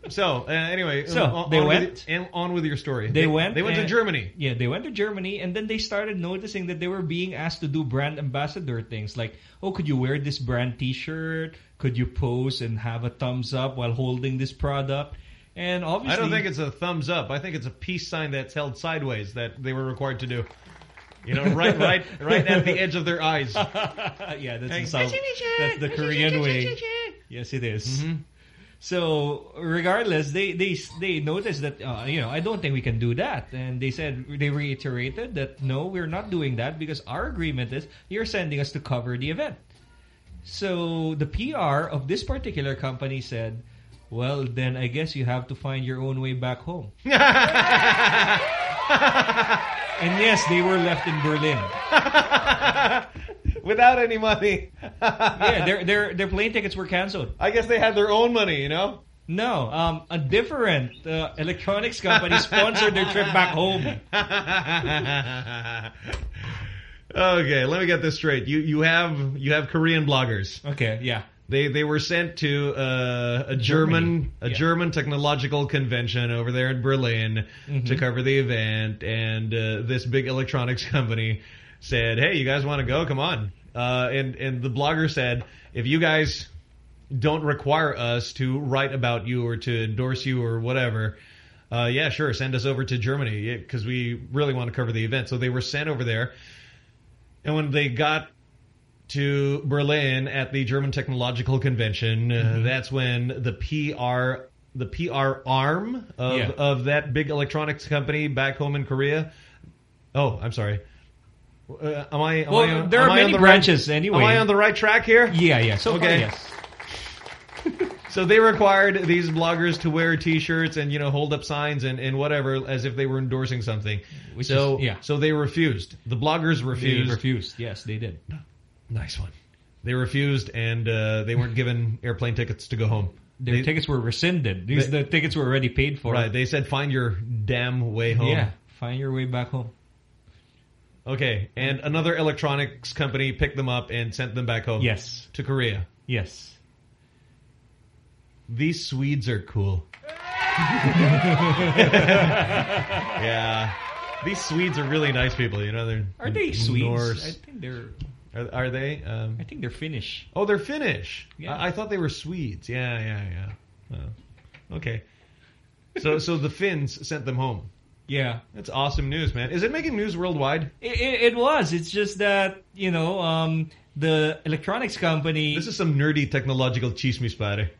So, uh, anyway. So, on, they on went? With, and on with your story. They, went. They went to Germany. Yeah, they went to Germany, and then they started noticing that they were being asked to do brand ambassador things like, oh, could you wear this brand T-shirt? Could you pose and have a thumbs up while holding this product? And obviously, I don't think it's a thumbs up. I think it's a peace sign that's held sideways that they were required to do. You know, right, right, right at the edge of their eyes. yeah, that's Hey, the that's the Korean way. Yes, it is. Mm-hmm. So regardless, they they they noticed that uh, you know I don't think we can do that, and they said they reiterated that no, we're not doing that because our agreement is you're sending us to cover the event. So the PR of this particular company said, "Well, then I guess you have to find your own way back home." and yes, they were left in Berlin. Without any money. yeah, their their their plane tickets were canceled. I guess they had their own money, you know? No, um, a different uh, electronics company sponsored their trip back home. Okay, let me get this straight. You you have you have Korean bloggers. Okay, yeah. They they were sent to uh, a Germany, German a yeah. German technological convention over there in Berlin Mhm. to cover the event, and uh, this big electronics company said, "Hey, you guys want to go? Come on!" Uh, and and the blogger said, "If you guys don't require us to write about you or to endorse you or whatever." Uh, yeah, sure. Send us over to Germany because we really want to cover the event. So they were sent over there, and when they got to Berlin at the German Technological Convention. Uh, Mm-hmm. That's when the PR the PR arm of Yeah. of that big electronics company back home in Korea. Oh, I'm sorry. Uh, am I? Am Well, I on, there are many the branches right, anyway. Am I on the right track here? Yeah, yeah. So far, okay. yes. So they required these bloggers to wear T-shirts and you know hold up signs and, and whatever as if they were endorsing something. Which so is- yeah. so they refused. The bloggers refused. They refused. Yes, they did. Nice one. They refused, and uh, they weren't given airplane tickets to go home. Their They- tickets were rescinded. These They- the tickets were already paid for. Right. They said, find your damn way home. Yeah, find your way back home. Okay. And another electronics company picked them up and sent them back home. Yes. To Korea. Yes. These Swedes are cool. yeah. These Swedes are really nice people. You know, they're Are they Swedes? Norse. I think they're. Are, are they? Um, I think they're Finnish. Oh, they're Finnish. Yeah. I, I thought they were Swedes. Yeah, yeah, yeah. Oh, okay. So, so the Finns sent them home. Yeah. That's awesome news, man. Is it making news worldwide? It, it, it was. It's just that you know um, the electronics company. This is some nerdy technological chismis, pare.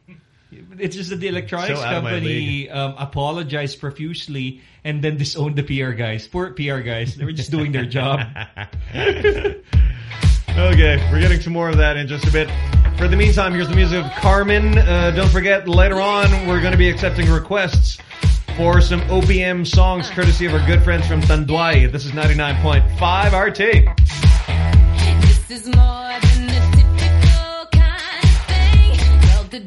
It's just that the electronics So out of my company um, apologized profusely and then disowned the PR guys. Poor PR guys. They were just doing their job. Okay, we're getting to more of that in just a bit. For the meantime, here's the music of Carmen. Uh, don't forget, later on, we're going to be accepting requests for some OPM songs courtesy of our good friends from Tanduay. This is 99.5 RT. This is more than typical kind of thing. Felt the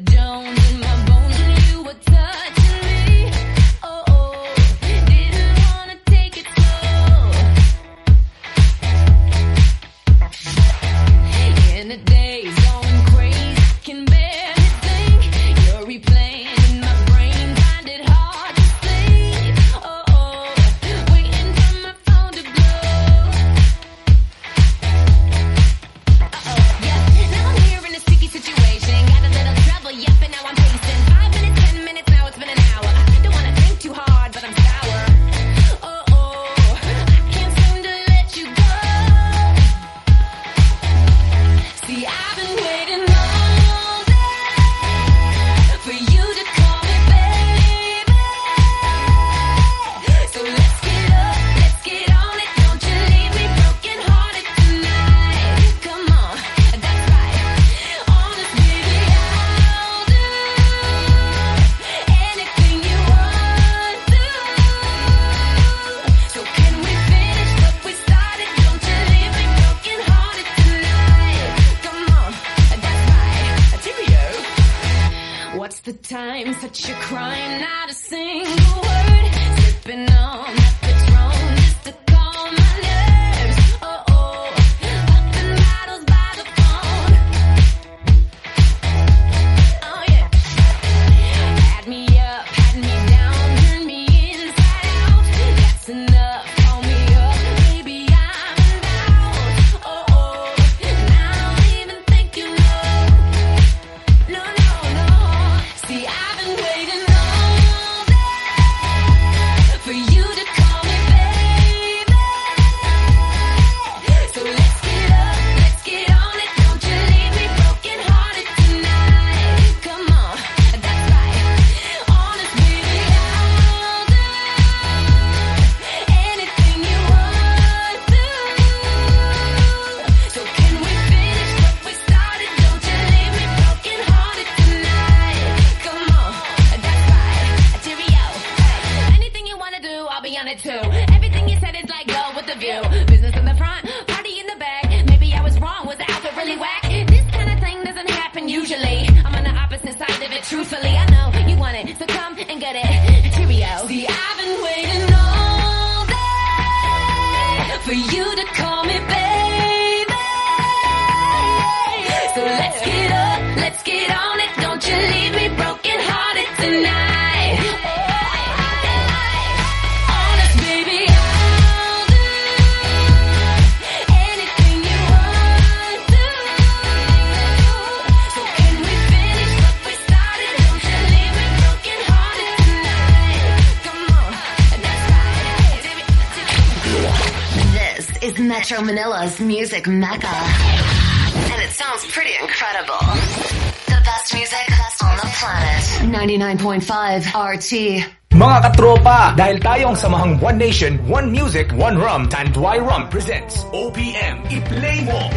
99.5 RT. Mga katropa, dahil tayong samahang One Nation, One Music, One Rum, Tanduay Rum presents OPM I-Play Mo!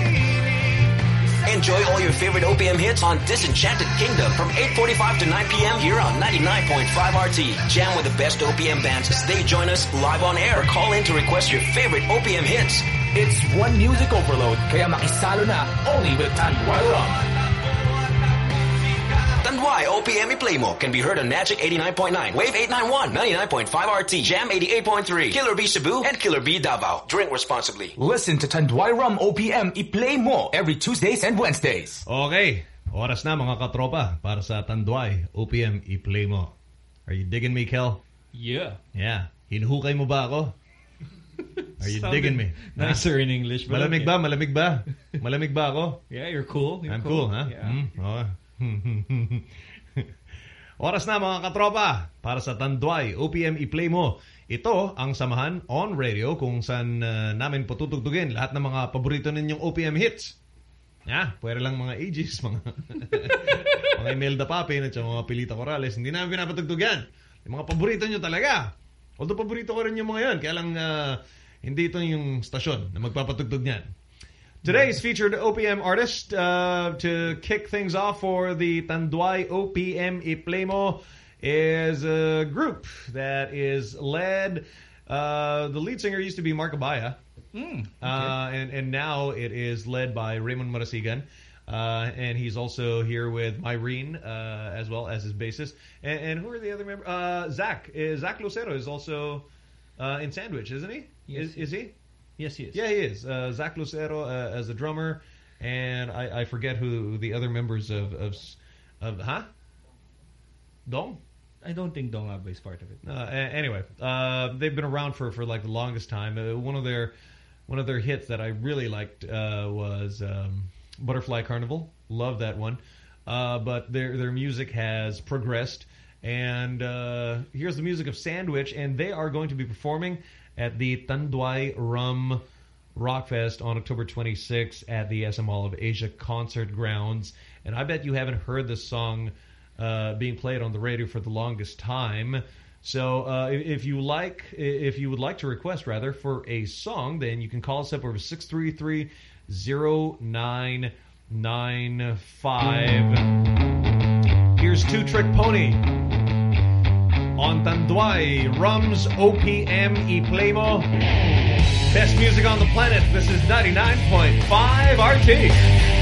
Enjoy all your favorite OPM hits on Disenchanted Kingdom from 8.45 to 9 p.m. here on 99.5 RT. Jam with the best OPM bands as they join us live on air. Call in to request your favorite OPM hits. It's One Music Overload, kaya makisalo na only with Tanduay Rum. Tanduay OPM I-Play Mo can be heard on Magic 89.9, Wave 891, 99.5 RT, Jam 88.3, Killer B Cebu, and Killer B Davao. Drink responsibly. Listen to Tanduay Rum OPM I-Play Mo every Tuesdays and Wednesdays. Okay, oras na mga katropa para sa Tanduay OPM i-play mo. Are you digging me, Kel? Yeah. Yeah. Hinuhukay mo ba ako? Are you Sounded digging me? nicer in English, but Malamig okay. ba? Malamig ba? Malamig ba ako? Yeah, you're cool. You're I'm cool, ha? Yeah. Mm, oo. Oh. Hmm, hmm, hmm, Oras na mga katropa para sa Tanduay OPM i-play mo. Ito ang samahan on radio kung saan uh, namin patutugtugin lahat ng mga paborito ninyong OPM hits. Yeah, pwede lang mga ages, mga mga Imelda Papin at mga Pilita Corrales. Hindi namin pinapatugtog yan. Yung mga paborito nyo talaga. Although paborito ko rin yung mga yan. Kaya lang uh, hindi ito yung stasyon na magpapatugtog niyan. Today's featured OPM artist uh, to kick things off for the Tanduay OPM I-Play Mo is a group that is led. Uh, the lead singer used to be Marc Abaya, Mm, uh, and and now it is led by Raymund Marasigan. Uh, and he's also here with Myrene, uh, as well as his bassist. And, and who are the other members? Uh, Zach. Uh, Zach Lucero is also uh, in Sandwich, isn't he? Yes, is, is he? Yes, he is. Yeah, he is. Uh, Zach Lucero uh, as a drummer, and I, I forget who the other members of of, of huh? Dong? I don't think Dong Abay is part of it. Uh, anyway, uh, they've been around for, for like the longest time. Uh, one of their one of their hits that I really liked uh, was um, Butterfly Carnival. Love that one. Uh, but their their music has progressed, and uh, here's the music of Sandwich, and they are going to be performing at the Tanduay Rum Rockfest on October 26th at the SM Mall of Asia Concert Grounds. And I bet you haven't heard this song uh, being played on the radio for the longest time. So uh, if you like, if you would like to request rather for a song, then you can call us up over 633-0995. Here's Two Trick Pony on Tanduay Rums OPM I-Play Mo. Best music on the planet. This is 99.5 RT.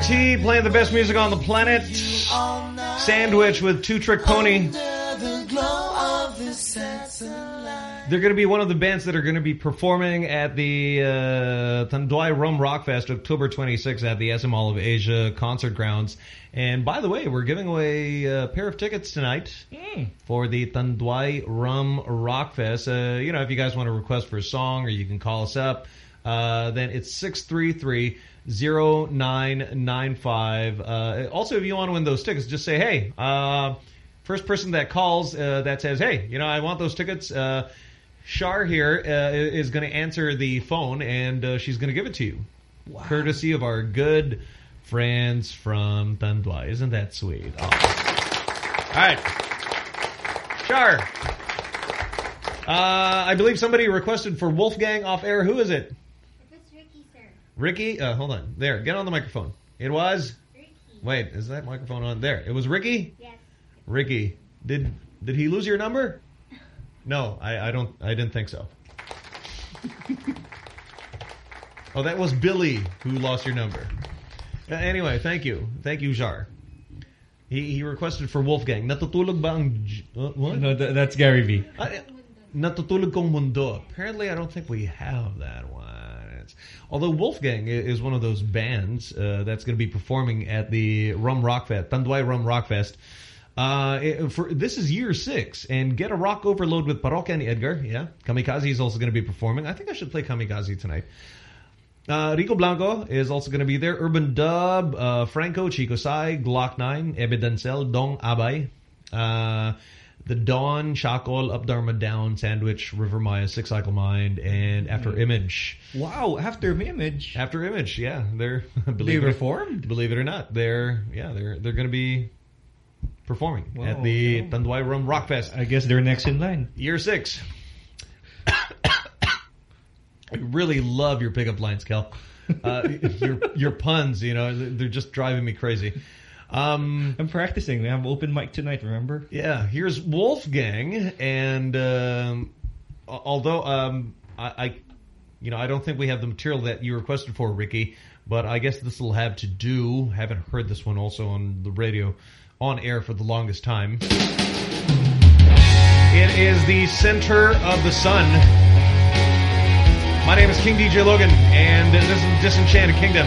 RT playing the best music on the planet. Sandwich with Two Trick Pony. The glow of the satellite. They're going to be one of the bands that are going to be performing at the uh, Rum Rock Fest October 26th at the SM Mall of Asia concert grounds. And by the way, we're giving away a pair of tickets tonight for the Tanduay Rum Rock Fest. Uh, you know, if you guys want to request for a song or you can call us up, uh, then it's 633 0995. Uh, also, if you want to win those tickets, just say, hey, uh, first person that calls uh, that says, hey, you know, I want those tickets. Uh, Shar here uh, is going to answer the phone, and uh, she's going to give it to you. Courtesy of our good friends from Tanduay. Isn't that sweet? All right. Shar. Uh, I believe somebody requested for Wolfgang off air. Who is it? Ricky? Uh, hold on. There, get on the microphone. It was? Ricky. Wait, is that microphone on? There. It was Ricky? Yes. Ricky. Did did he lose your number? No, I, I don't I didn't think so. oh, that was Billy who lost your number. Uh, anyway, thank you. Thank you, Jar. He he requested for Wolfgang. Natutulog ba ang... Uh, what? No, th that's Gary V. I, Natutulog kong mundo. Apparently, I don't think we have that one. Although Wolfgang is one of those bands uh, that's going to be performing at the Rum Rock Fest, Tanduay Rum Rock Fest. Uh, for this is year six, and get a rock overload with Parokya and Edgar. Yeah, Kamikazee is also going to be performing. I think I should play Kamikazee tonight. Uh, Rico Blanco is also going to be there. Urbandub, uh, Franco, Chicosci, Glock 9, Evidencel, Dong Abay, uh, The Dawn, Shakol, Up Dharma Down, Sandwich, River Maya, Six Cycle Mind, and After Image. Wow, After Image. After Image, yeah. They're They believe it, reformed? Believe it or not, they're yeah, they're they're going to be performing at the okay. Tanduay Rum Rock Fest. I guess they're next in line. Year six. I really love your pickup lines, Kel. Uh, your your puns, you know, they're just driving me crazy. Um, I'm practicing. We have open mic tonight, remember? yeah, here's Wolfgang, and um, although um, I, I, you know, I don't think we have the material that you requested for, Ricky, but I guess this will have to do. Haven't heard this one also on the radio, on air for the longest time. It is the center of the sun. My name is King DJ Logan, and this is Disenchanted Kingdom.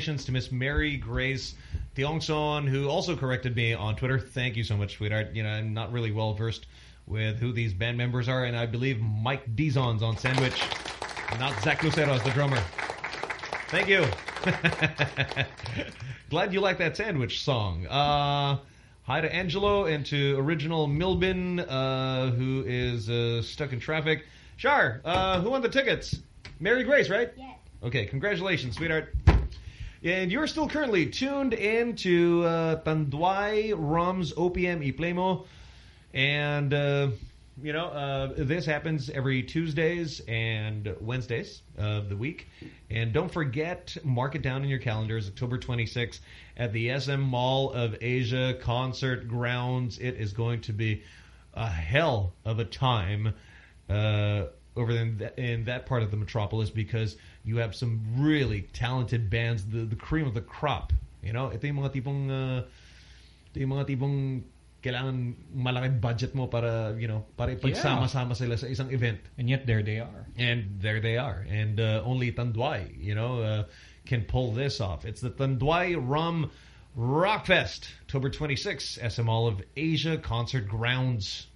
Congratulations to Miss Mary Grace Tiongson, who also corrected me on Twitter. Thank you so much, sweetheart. You know, I'm not really well versed with who these band members are. And I believe Mike Dizon's on Sandwich, not Zach Lucero's the drummer. Thank you. Glad you like that sandwich song. Uh, hi to Angelo and to original Milbin, uh, who is uh, stuck in traffic. Shar, uh, who won the tickets? Mary Grace, right? Yeah. Okay, congratulations, sweetheart. And you're still currently tuned into uh, Tanduay Rums OPM I-Play Mo. And, uh, you know, uh, this happens every Tuesdays and Wednesdays of the week. And don't forget, mark it down in your calendars, October 26th at the SM Mall of Asia Concert Grounds. It is going to be a hell of a time uh, over in that, in that part of the metropolis because you have some really talented bands, the, the cream of the crop. You know, ito yung mga tipong, uh, ito yung mga tipong kailangan malaking budget mo para, you know, para ipagsama-sama sila sa isang event. And yet there they are. And there they are. And uh, only Tanduay, you know, uh, can pull this off. It's the Tanduay Rum Rockfest, October 26th, SM Mall of Asia Concert Grounds.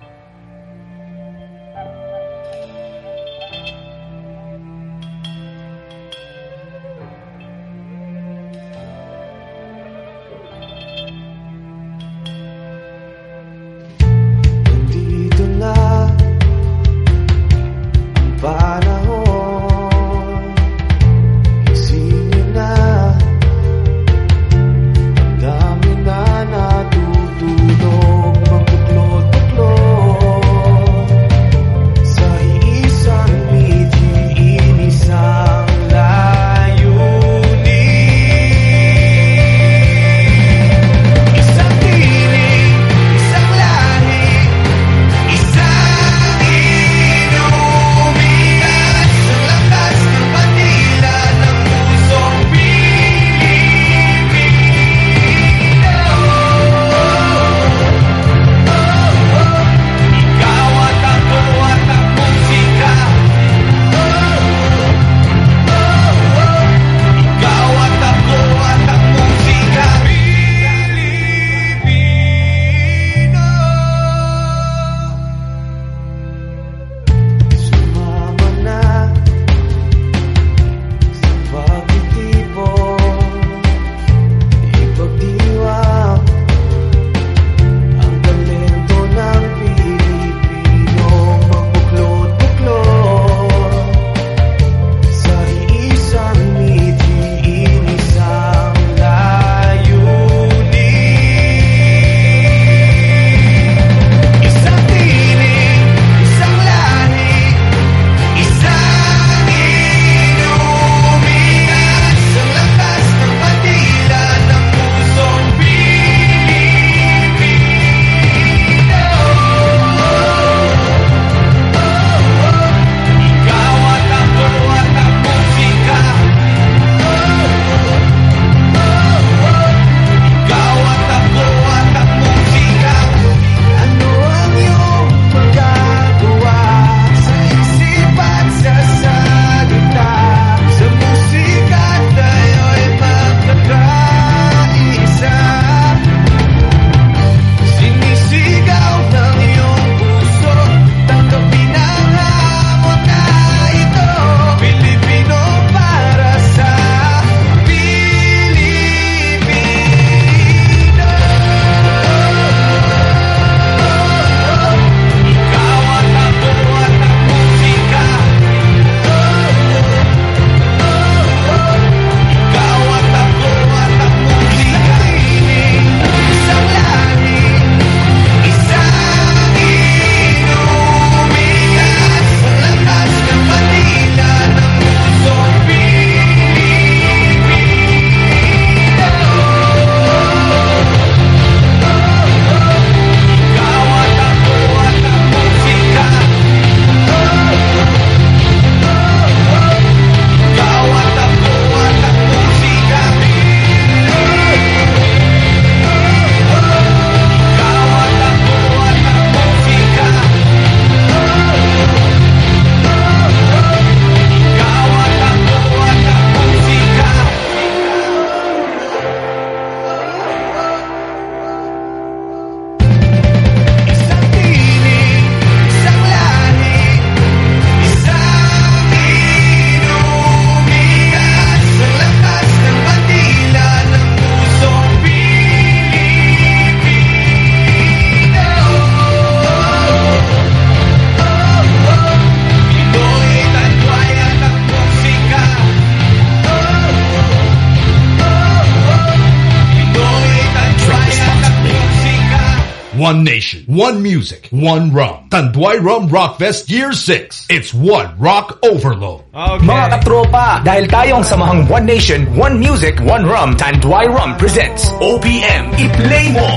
One music, one rum. Tanduay Rum Rock Fest Year 6. It's one rock overload. Mga katropa, dahil tayong samahang One Nation, One Music, One Rum, Tanduay Rum presents OPM I-Play Mo!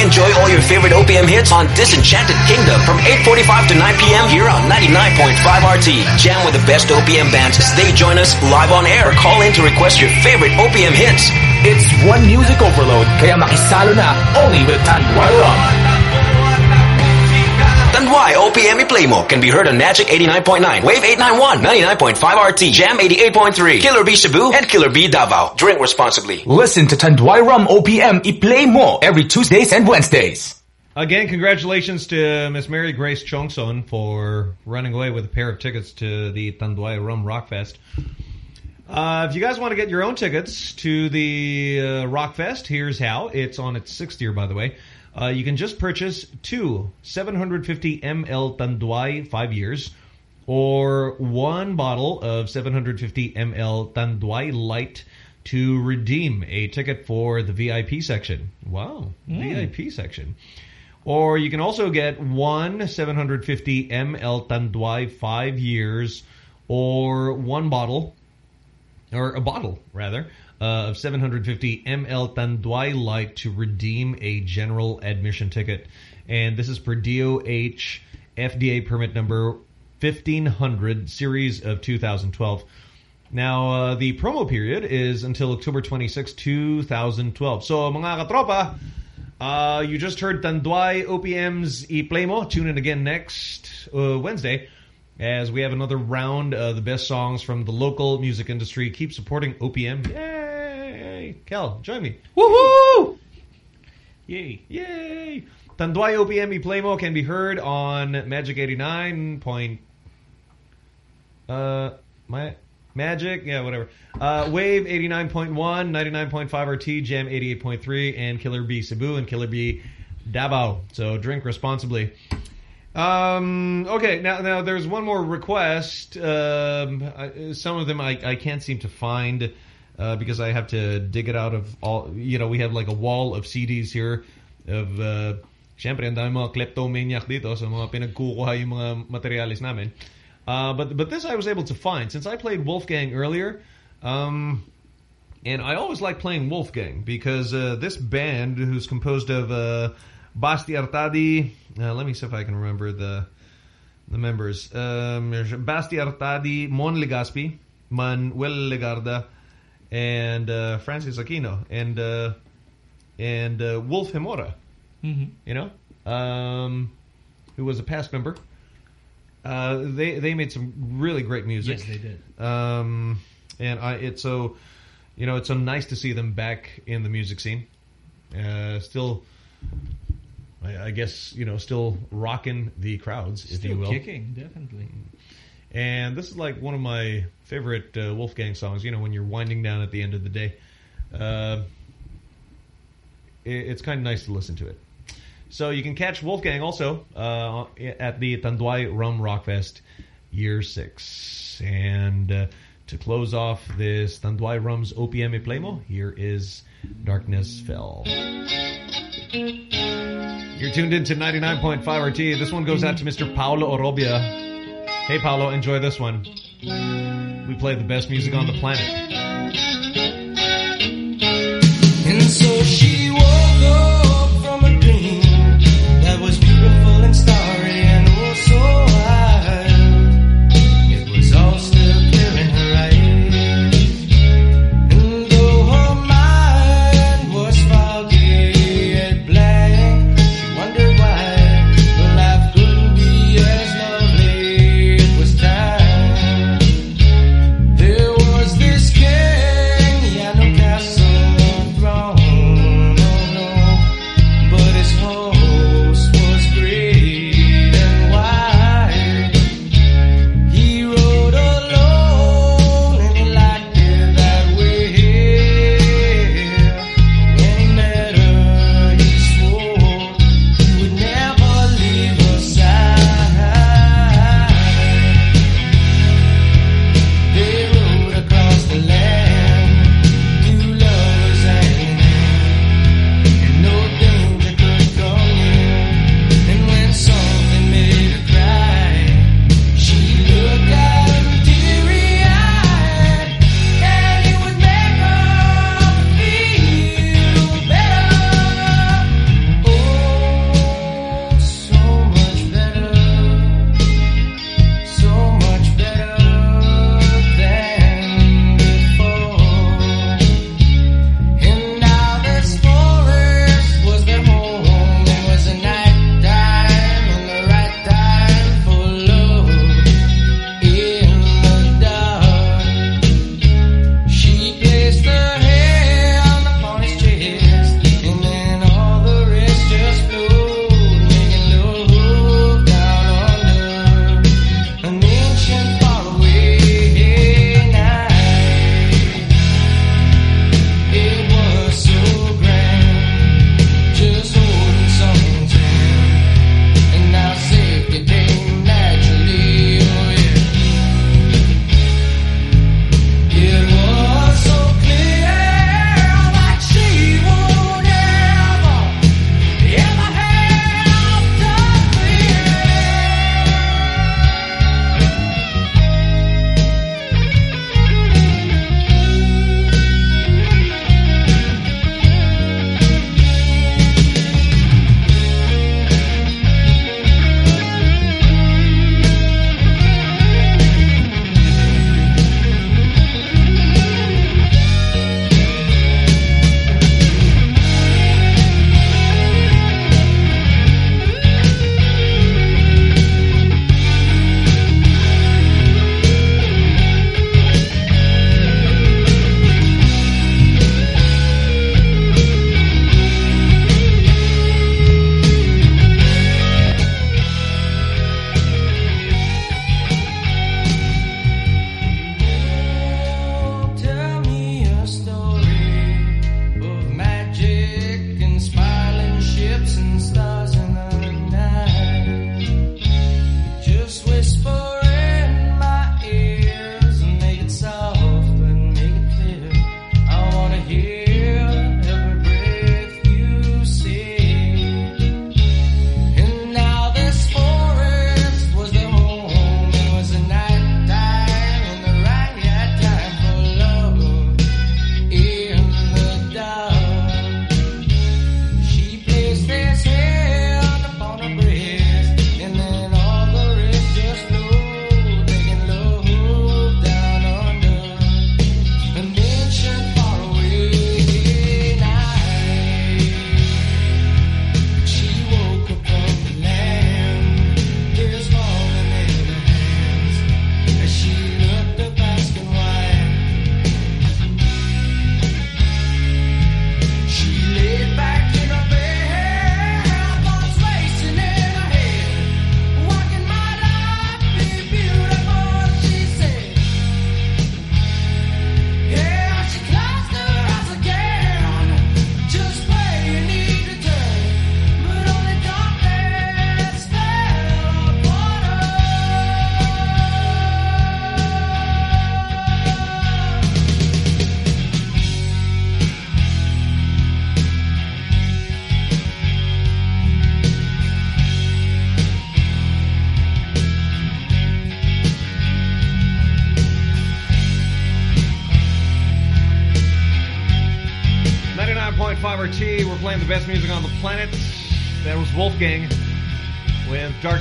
Enjoy all your favorite OPM hits on Disenchanted Kingdom from 8.45 to 9 p.m. here on 99.5 RT. Jam with the best OPM bands as they join us live on air. Call in to request your favorite OPM hits. It's One Music Overload, kaya makisalo na only with Tanduay Rum. Tanduay OPM Playmo can be heard on Magic 89.9, Wave 891, 99.5 RT, Jam 88.3, Killer B Cebu, and Killer B Davao. Drink responsibly. Listen to Tanduay Rum OPM I-Play Mo every Tuesdays and Wednesdays. Again, congratulations to Miss Mary Grace Tiongson for running away with a pair of tickets to the Tanduay Rum Rock Fest. Uh, if you guys want to get your own tickets to the uh, Rock Fest, here's how. It's on its sixth year, by the way. Uh, you can just purchase two 750 ml Tanduay five years or one bottle of 750 ml Tanduay Light to redeem a ticket for the VIP section. Wow, Mm. VIP section. Or you can also get one 750 ml Tanduay five years or one bottle or a bottle rather uh, of 750 ml Tanduay Light to redeem a general admission ticket, and this is per DOH FDA permit number 1500 series of 2012. Now, uh, the promo period is until October 26, 2012. So, mga katropa, uh, you just heard Tanduay OPM's I-Play Mo. Tune in again next uh, Wednesday as we have another round of the best songs from the local music industry. Keep supporting OPM. Yay! Kel, join me. Woohoo! Yay! Yay! Tanduay OPM I-Play Mo can be heard on Magic 89 point... Uh, my... Magic, yeah, whatever. Uh, Wave 89.1, 99.5 RT, Jam 88.3, and Killer B Cebu and Killer B Davao. So drink responsibly. Um, okay, now now there's one more request. Um, I, some of them I, I can't seem to find uh, because I have to dig it out of all. You know, we have like a wall of CDs here of. Uh, Siyempre, dami mga kleptomaniac dito sa mga pinagkukuha yung mga materialis namin. Uh, but but this I was able to find since I played Wolfgang earlier. Um, and I always like playing Wolfgang because uh, this band, who's composed of uh, Basti Artadi, uh, let me see if I can remember the the members. Um, there's Basti Artadi, Mon Legaspi, Manuel Legarda, and uh, Francis Aquino, and uh, and uh, Wolf Gemora. Mhm. You know, um, who was a past member. Uh, they they made some really great music. Yes, they did. Um, and I it's so you know it's so nice to see them back in the music scene. Uh, still, I, I guess you know still rocking the crowds, if you will. kicking, definitely. And this is like one of my favorite uh, Wolfgang songs. You know, when you're winding down at the end of the day, uh, it, it's kind of nice to listen to it. So you can catch Wolfgang also uh, at the Tanduay Rum Rock Fest Year 6. And uh, to close off this Tanduay Rum's OPM e Playmo, here is Darkness Fell. You're tuned in to 99.5 RT. This one goes out to Mr. Paolo Orobia. Hey, Paolo, enjoy this one. We play the best music on the planet. And so she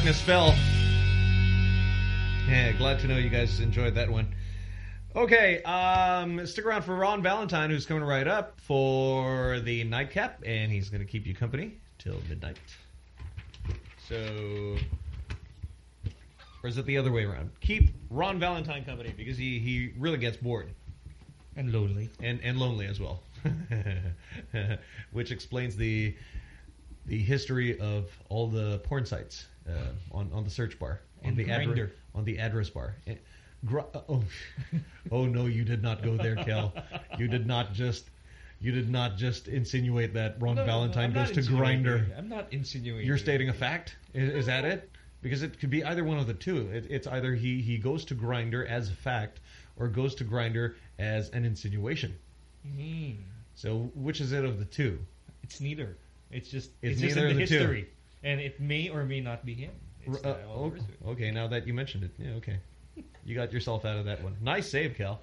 Darkness Fell. Yeah, glad to know you guys enjoyed that one. Okay, um, stick around for Ron Valentine, who's coming right up for the nightcap, and he's going to keep you company till midnight. So, or is it the other way around? Keep Ron Valentine company because he he really gets bored and lonely and and lonely as well, which explains the the history of all the porn sites uh, on on the search bar on And the address on the address bar. Eh, gr- uh, oh, oh no, you did not go there, Kel. You did not just. You did not just insinuate that Ron No, no, Valentine I'm goes to. Grindr. I'm not insinuating. You're stating a fact. Is, is that it? Because it could be either one of the two. It, it's either he he goes to Grindr as a fact, or goes to Grindr as an insinuation. Hmm. So which is it of the two? It's neither. It's just It's it's, just neither in the the two. And it may or may not be him. It's Uh, oh, there is to it. okay, now that you mentioned it, yeah, okay, you got yourself out of that one. Nice save, Cal.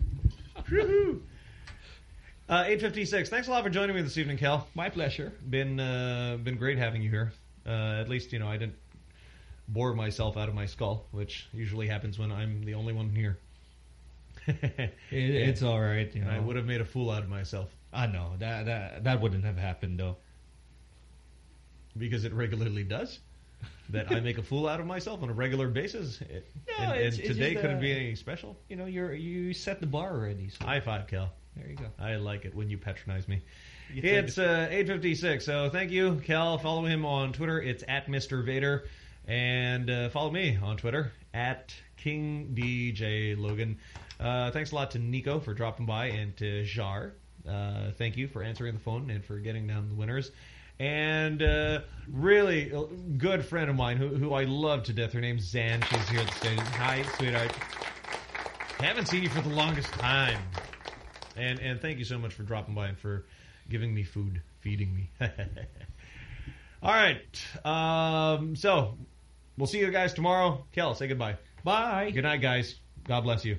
Uh, 856. Thanks a lot for joining me this evening, Cal. My pleasure. Been uh, been great having you here. Uh, at least you know I didn't bore myself out of my skull, which usually happens when I'm the only one here. It, It's all right. You know. I would have made a fool out of myself. I know that that that wouldn't have happened though. Because it regularly does. That I make a fool out of myself on a regular basis. It- No, and, and it's today just, couldn't uh, be any special. You know, you're you set the bar already. So High five, Cal. there you go. I like it when you patronize me. You It's uh, 8.56, so thank you, Cal. Follow him on Twitter. It's at Mr. Vader. And uh, follow me on Twitter, at King DJ Logan. Uh, thanks a lot to Nico for dropping by and to Jar. Uh, thank you for answering the phone and for getting down the winners. And uh, really good friend of mine who, who I love to death. Her name's Zan. She's here at the station. Hi, sweetheart. Haven't seen you for the longest time. And and thank you so much for dropping by and for giving me food, feeding me. All right. Um, so we'll see you guys tomorrow. Kel, say goodbye. Bye. Good night, guys. God bless you.